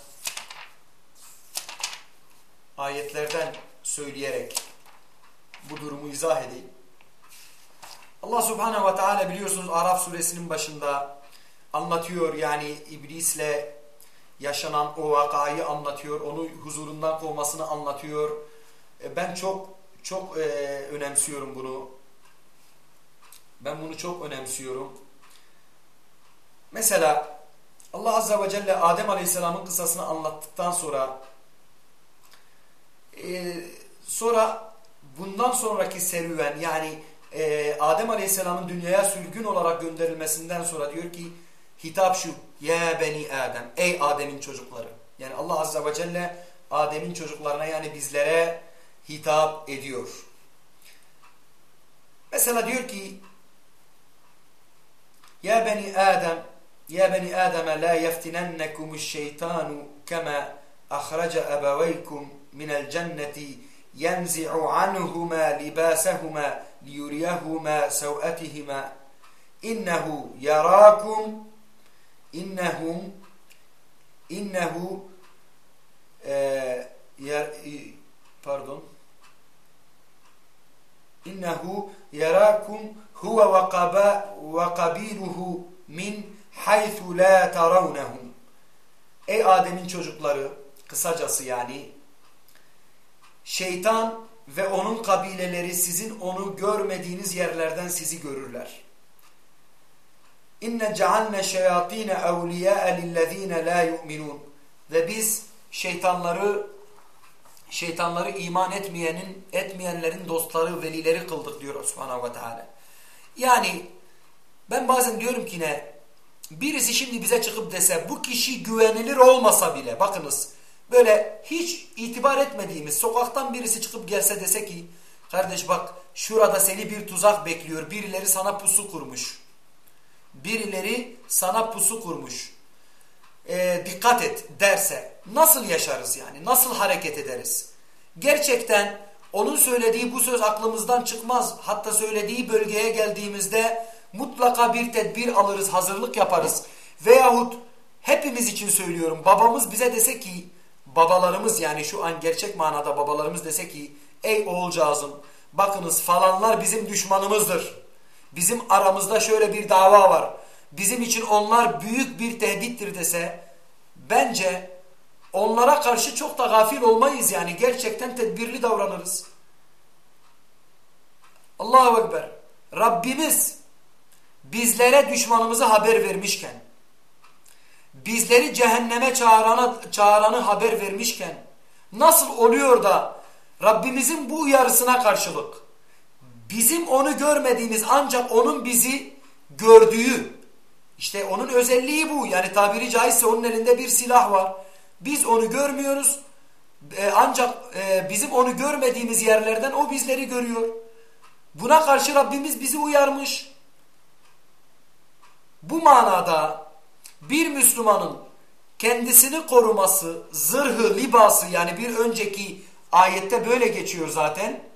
Speaker 1: söyleyerek bu durumu izah edeyim. Allah subhanehu ve teala biliyorsunuz Araf suresinin başında anlatıyor yani iblisle yaşanan o vakayı anlatıyor. Onu huzurundan kovmasını anlatıyor. E, ben çok çok e, önemsiyorum bunu. Ben bunu çok önemsiyorum. Mesela Allah Azze ve Celle Adem Aleyhisselam'ın kısasını anlattıktan sonra e, Sonra bundan sonraki serüven yani e, Adem Aleyhisselam'ın dünyaya sürgün olarak gönderilmesinden sonra diyor ki hitap şu. Ya beni Adem. Ey Adem'in çocukları. Yani Allah Azze ve Celle Adem'in çocuklarına yani bizlere hitap ediyor. Mesela diyor ki Ya beni Adem Ya beni Adem la yeftinennekumuş şeytanu kema ahraca ebeveykum minel cenneti ينزع عنهما لباسهما ليريهما سوءتهما إنه يراكم إنهم إنه آه pardon إنه يراكم هو وقبيله من haythu la tarawnahum. Ey Adem'in çocukları kısacası yani şeytan ve onun kabileleri sizin onu görmediğiniz yerlerden sizi görürler. İnne cealne şeyatine evliya'a lillezine la yu'minun. Ve biz şeytanları şeytanları iman etmeyenin etmeyenlerin dostları, velileri kıldık diyor Subhanahu ve Teala. Yani ben bazen diyorum ki ne birisi şimdi bize çıkıp dese bu kişi güvenilir olmasa bile bakınız böyle hiç itibar etmediğimiz sokaktan birisi çıkıp gelse dese ki kardeş bak şurada seni bir tuzak bekliyor. Birileri sana pusu kurmuş. Birileri sana pusu kurmuş. Ee, dikkat et derse nasıl yaşarız yani? Nasıl hareket ederiz? Gerçekten onun söylediği bu söz aklımızdan çıkmaz. Hatta söylediği bölgeye geldiğimizde mutlaka bir tedbir alırız, hazırlık yaparız. Veyahut hepimiz için söylüyorum babamız bize dese ki babalarımız yani şu an gerçek manada babalarımız dese ki ey oğulcağızım bakınız falanlar bizim düşmanımızdır. Bizim aramızda şöyle bir dava var. Bizim için onlar büyük bir tehdittir dese bence onlara karşı çok da gafil olmayız yani gerçekten tedbirli davranırız. Allahu Ekber. Rabbimiz bizlere düşmanımızı haber vermişken, bizleri cehenneme çağırana, çağıranı haber vermişken, nasıl oluyor da Rabbimizin bu uyarısına karşılık, bizim onu görmediğimiz ancak onun bizi gördüğü, işte onun özelliği bu. Yani tabiri caizse onun elinde bir silah var. Biz onu görmüyoruz. E, ancak e, bizim onu görmediğimiz yerlerden o bizleri görüyor. Buna karşı Rabbimiz bizi uyarmış. Bu manada bir Müslümanın kendisini koruması, zırhı, libası yani bir önceki ayette böyle geçiyor zaten.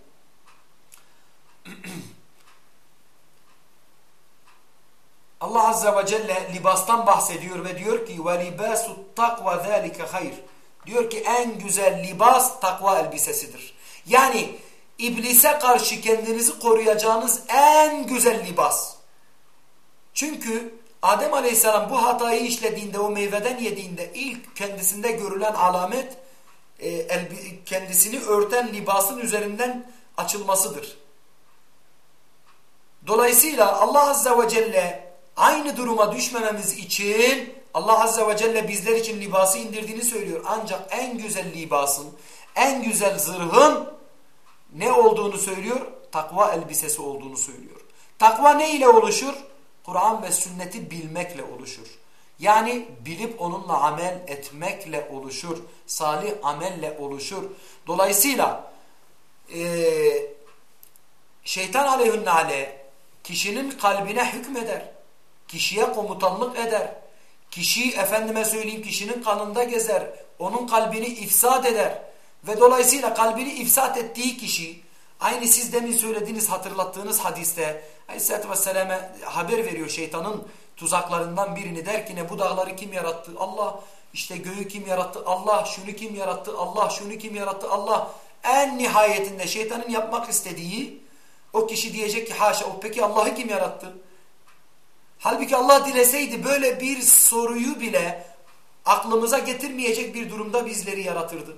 Speaker 1: Allah Azze ve Celle libastan bahsediyor ve diyor ki وَلِبَاسُ التَّقْوَ ذَٰلِكَ hayır. Diyor ki en güzel libas takva elbisesidir. Yani iblise karşı kendinizi koruyacağınız en güzel libas. Çünkü Adem Aleyhisselam bu hatayı işlediğinde, o meyveden yediğinde ilk kendisinde görülen alamet e, kendisini örten libasın üzerinden açılmasıdır. Dolayısıyla Allah Azze ve Celle aynı duruma düşmememiz için Allah Azze ve Celle bizler için libası indirdiğini söylüyor. Ancak en güzel libasın, en güzel zırhın ne olduğunu söylüyor? Takva elbisesi olduğunu söylüyor. Takva ne ile oluşur? Kur'an ve sünneti bilmekle oluşur. Yani bilip onunla amel etmekle oluşur. Salih amelle oluşur. Dolayısıyla e, şeytan aleyhünnale kişinin kalbine hükmeder. Kişiye komutanlık eder. Kişi efendime söyleyeyim kişinin kanında gezer. Onun kalbini ifsad eder. Ve dolayısıyla kalbini ifsat ettiği kişi aynı siz demin söylediğiniz hatırlattığınız hadiste Aleyhisselatü Vesselam'a haber veriyor şeytanın tuzaklarından birini der ki ne bu dağları kim yarattı? Allah işte göğü kim yarattı? Allah şunu kim yarattı? Allah şunu kim yarattı? Allah en nihayetinde şeytanın yapmak istediği o kişi diyecek ki haşa o peki Allah'ı kim yarattı? Halbuki Allah dileseydi böyle bir soruyu bile aklımıza getirmeyecek bir durumda bizleri yaratırdı.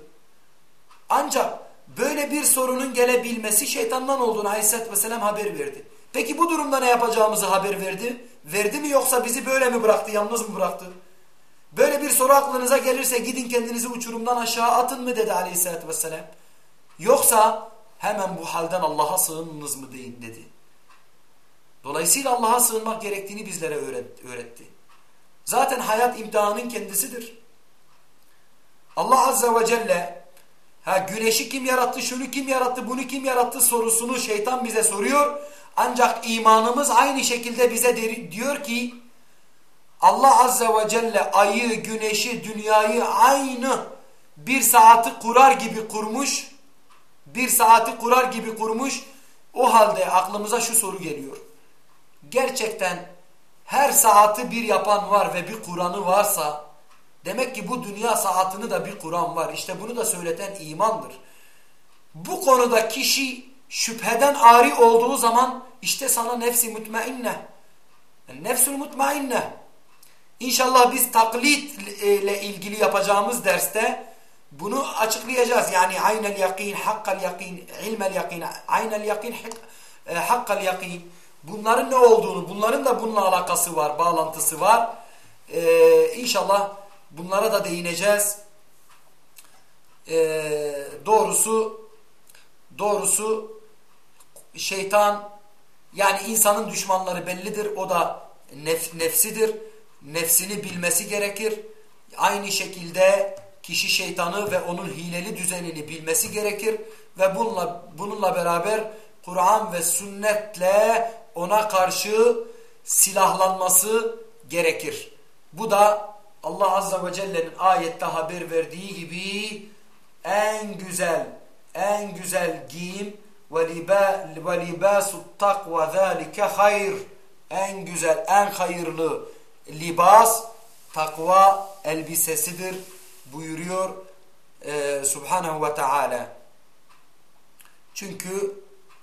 Speaker 1: Ancak böyle bir sorunun gelebilmesi şeytandan olduğunu Aleyhisselatü Vesselam haber verdi. Peki bu durumda ne yapacağımızı haber verdi. Verdi mi yoksa bizi böyle mi bıraktı, yalnız mı bıraktı? Böyle bir soru aklınıza gelirse gidin kendinizi uçurumdan aşağı atın mı dedi Aleyhisselatü Vesselam. Yoksa hemen bu halden Allah'a sığınınız mı deyin dedi. Dolayısıyla Allah'a sığınmak gerektiğini bizlere öğretti. Zaten hayat imtihanın kendisidir. Allah Azze ve Celle ha güneşi kim yarattı, şunu kim yarattı, bunu kim yarattı sorusunu şeytan bize soruyor. Ancak imanımız aynı şekilde bize diyor ki Allah Azze ve Celle ayı, güneşi, dünyayı aynı bir saati kurar gibi kurmuş. Bir saati kurar gibi kurmuş. O halde aklımıza şu soru geliyor gerçekten her saati bir yapan var ve bir Kur'an'ı varsa demek ki bu dünya saatini de bir Kur'an var. İşte bunu da söyleten imandır. Bu konuda kişi şüpheden ari olduğu zaman işte sana nefsi mutmainne. Nefsul mutmainne. İnşallah biz taklit ile ilgili yapacağımız derste bunu açıklayacağız. Yani aynel yakin, hakkal yakin, ilmel yakin, aynel yakin, e, hakkal yakin. Bunların ne olduğunu, bunların da bununla alakası var, bağlantısı var. Ee, inşallah bunlara da değineceğiz. Ee, doğrusu doğrusu şeytan yani insanın düşmanları bellidir. O da nef nefsidir. Nefsini bilmesi gerekir. Aynı şekilde kişi şeytanı ve onun hileli düzenini bilmesi gerekir. Ve bununla, bununla beraber Kur'an ve sünnetle ona karşı silahlanması gerekir. Bu da Allah Azze ve Celle'nin ayette haber verdiği gibi en güzel, en güzel giyim ve libasu takva zâlike hayr. En güzel, en hayırlı libas takva elbisesidir buyuruyor e, Subhanahu ve Teala. Çünkü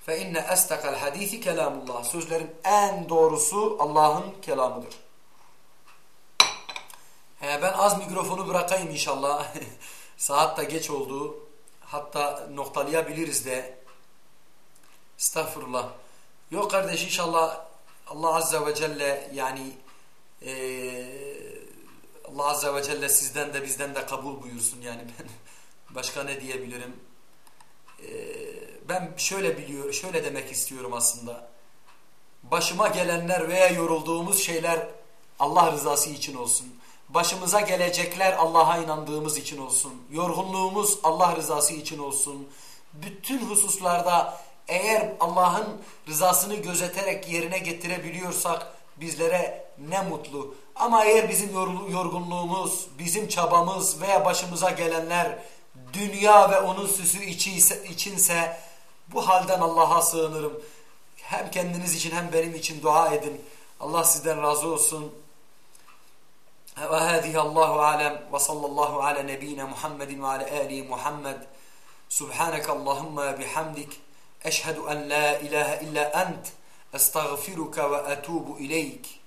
Speaker 1: fe inne estakal hadisi kelamullah. Sözlerin en doğrusu Allah'ın kelamıdır. He, ben az mikrofonu bırakayım inşallah. Saat da geç oldu. Hatta noktalayabiliriz de. Estağfurullah. Yok kardeş inşallah Allah Azze ve Celle yani e, Allah Azze ve Celle sizden de bizden de kabul buyursun yani ben başka ne diyebilirim. Eee ben şöyle biliyor, şöyle demek istiyorum aslında. Başıma gelenler veya yorulduğumuz şeyler Allah rızası için olsun. Başımıza gelecekler Allah'a inandığımız için olsun. Yorgunluğumuz Allah rızası için olsun. Bütün hususlarda eğer Allah'ın rızasını gözeterek yerine getirebiliyorsak bizlere ne mutlu. Ama eğer bizim yorgunluğumuz, bizim çabamız veya başımıza gelenler dünya ve onun süsü içinse bu halden Allah'a sığınırım. Hem kendiniz için hem benim için dua edin. Allah sizden razı olsun. وهذه الله أعلم وصلى الله على نبينا محمد وعلى آله محمد. سبحانك اللهم بحمدك أشهد أن لا إله إلا أنت أستغفرك وأتوب إليك.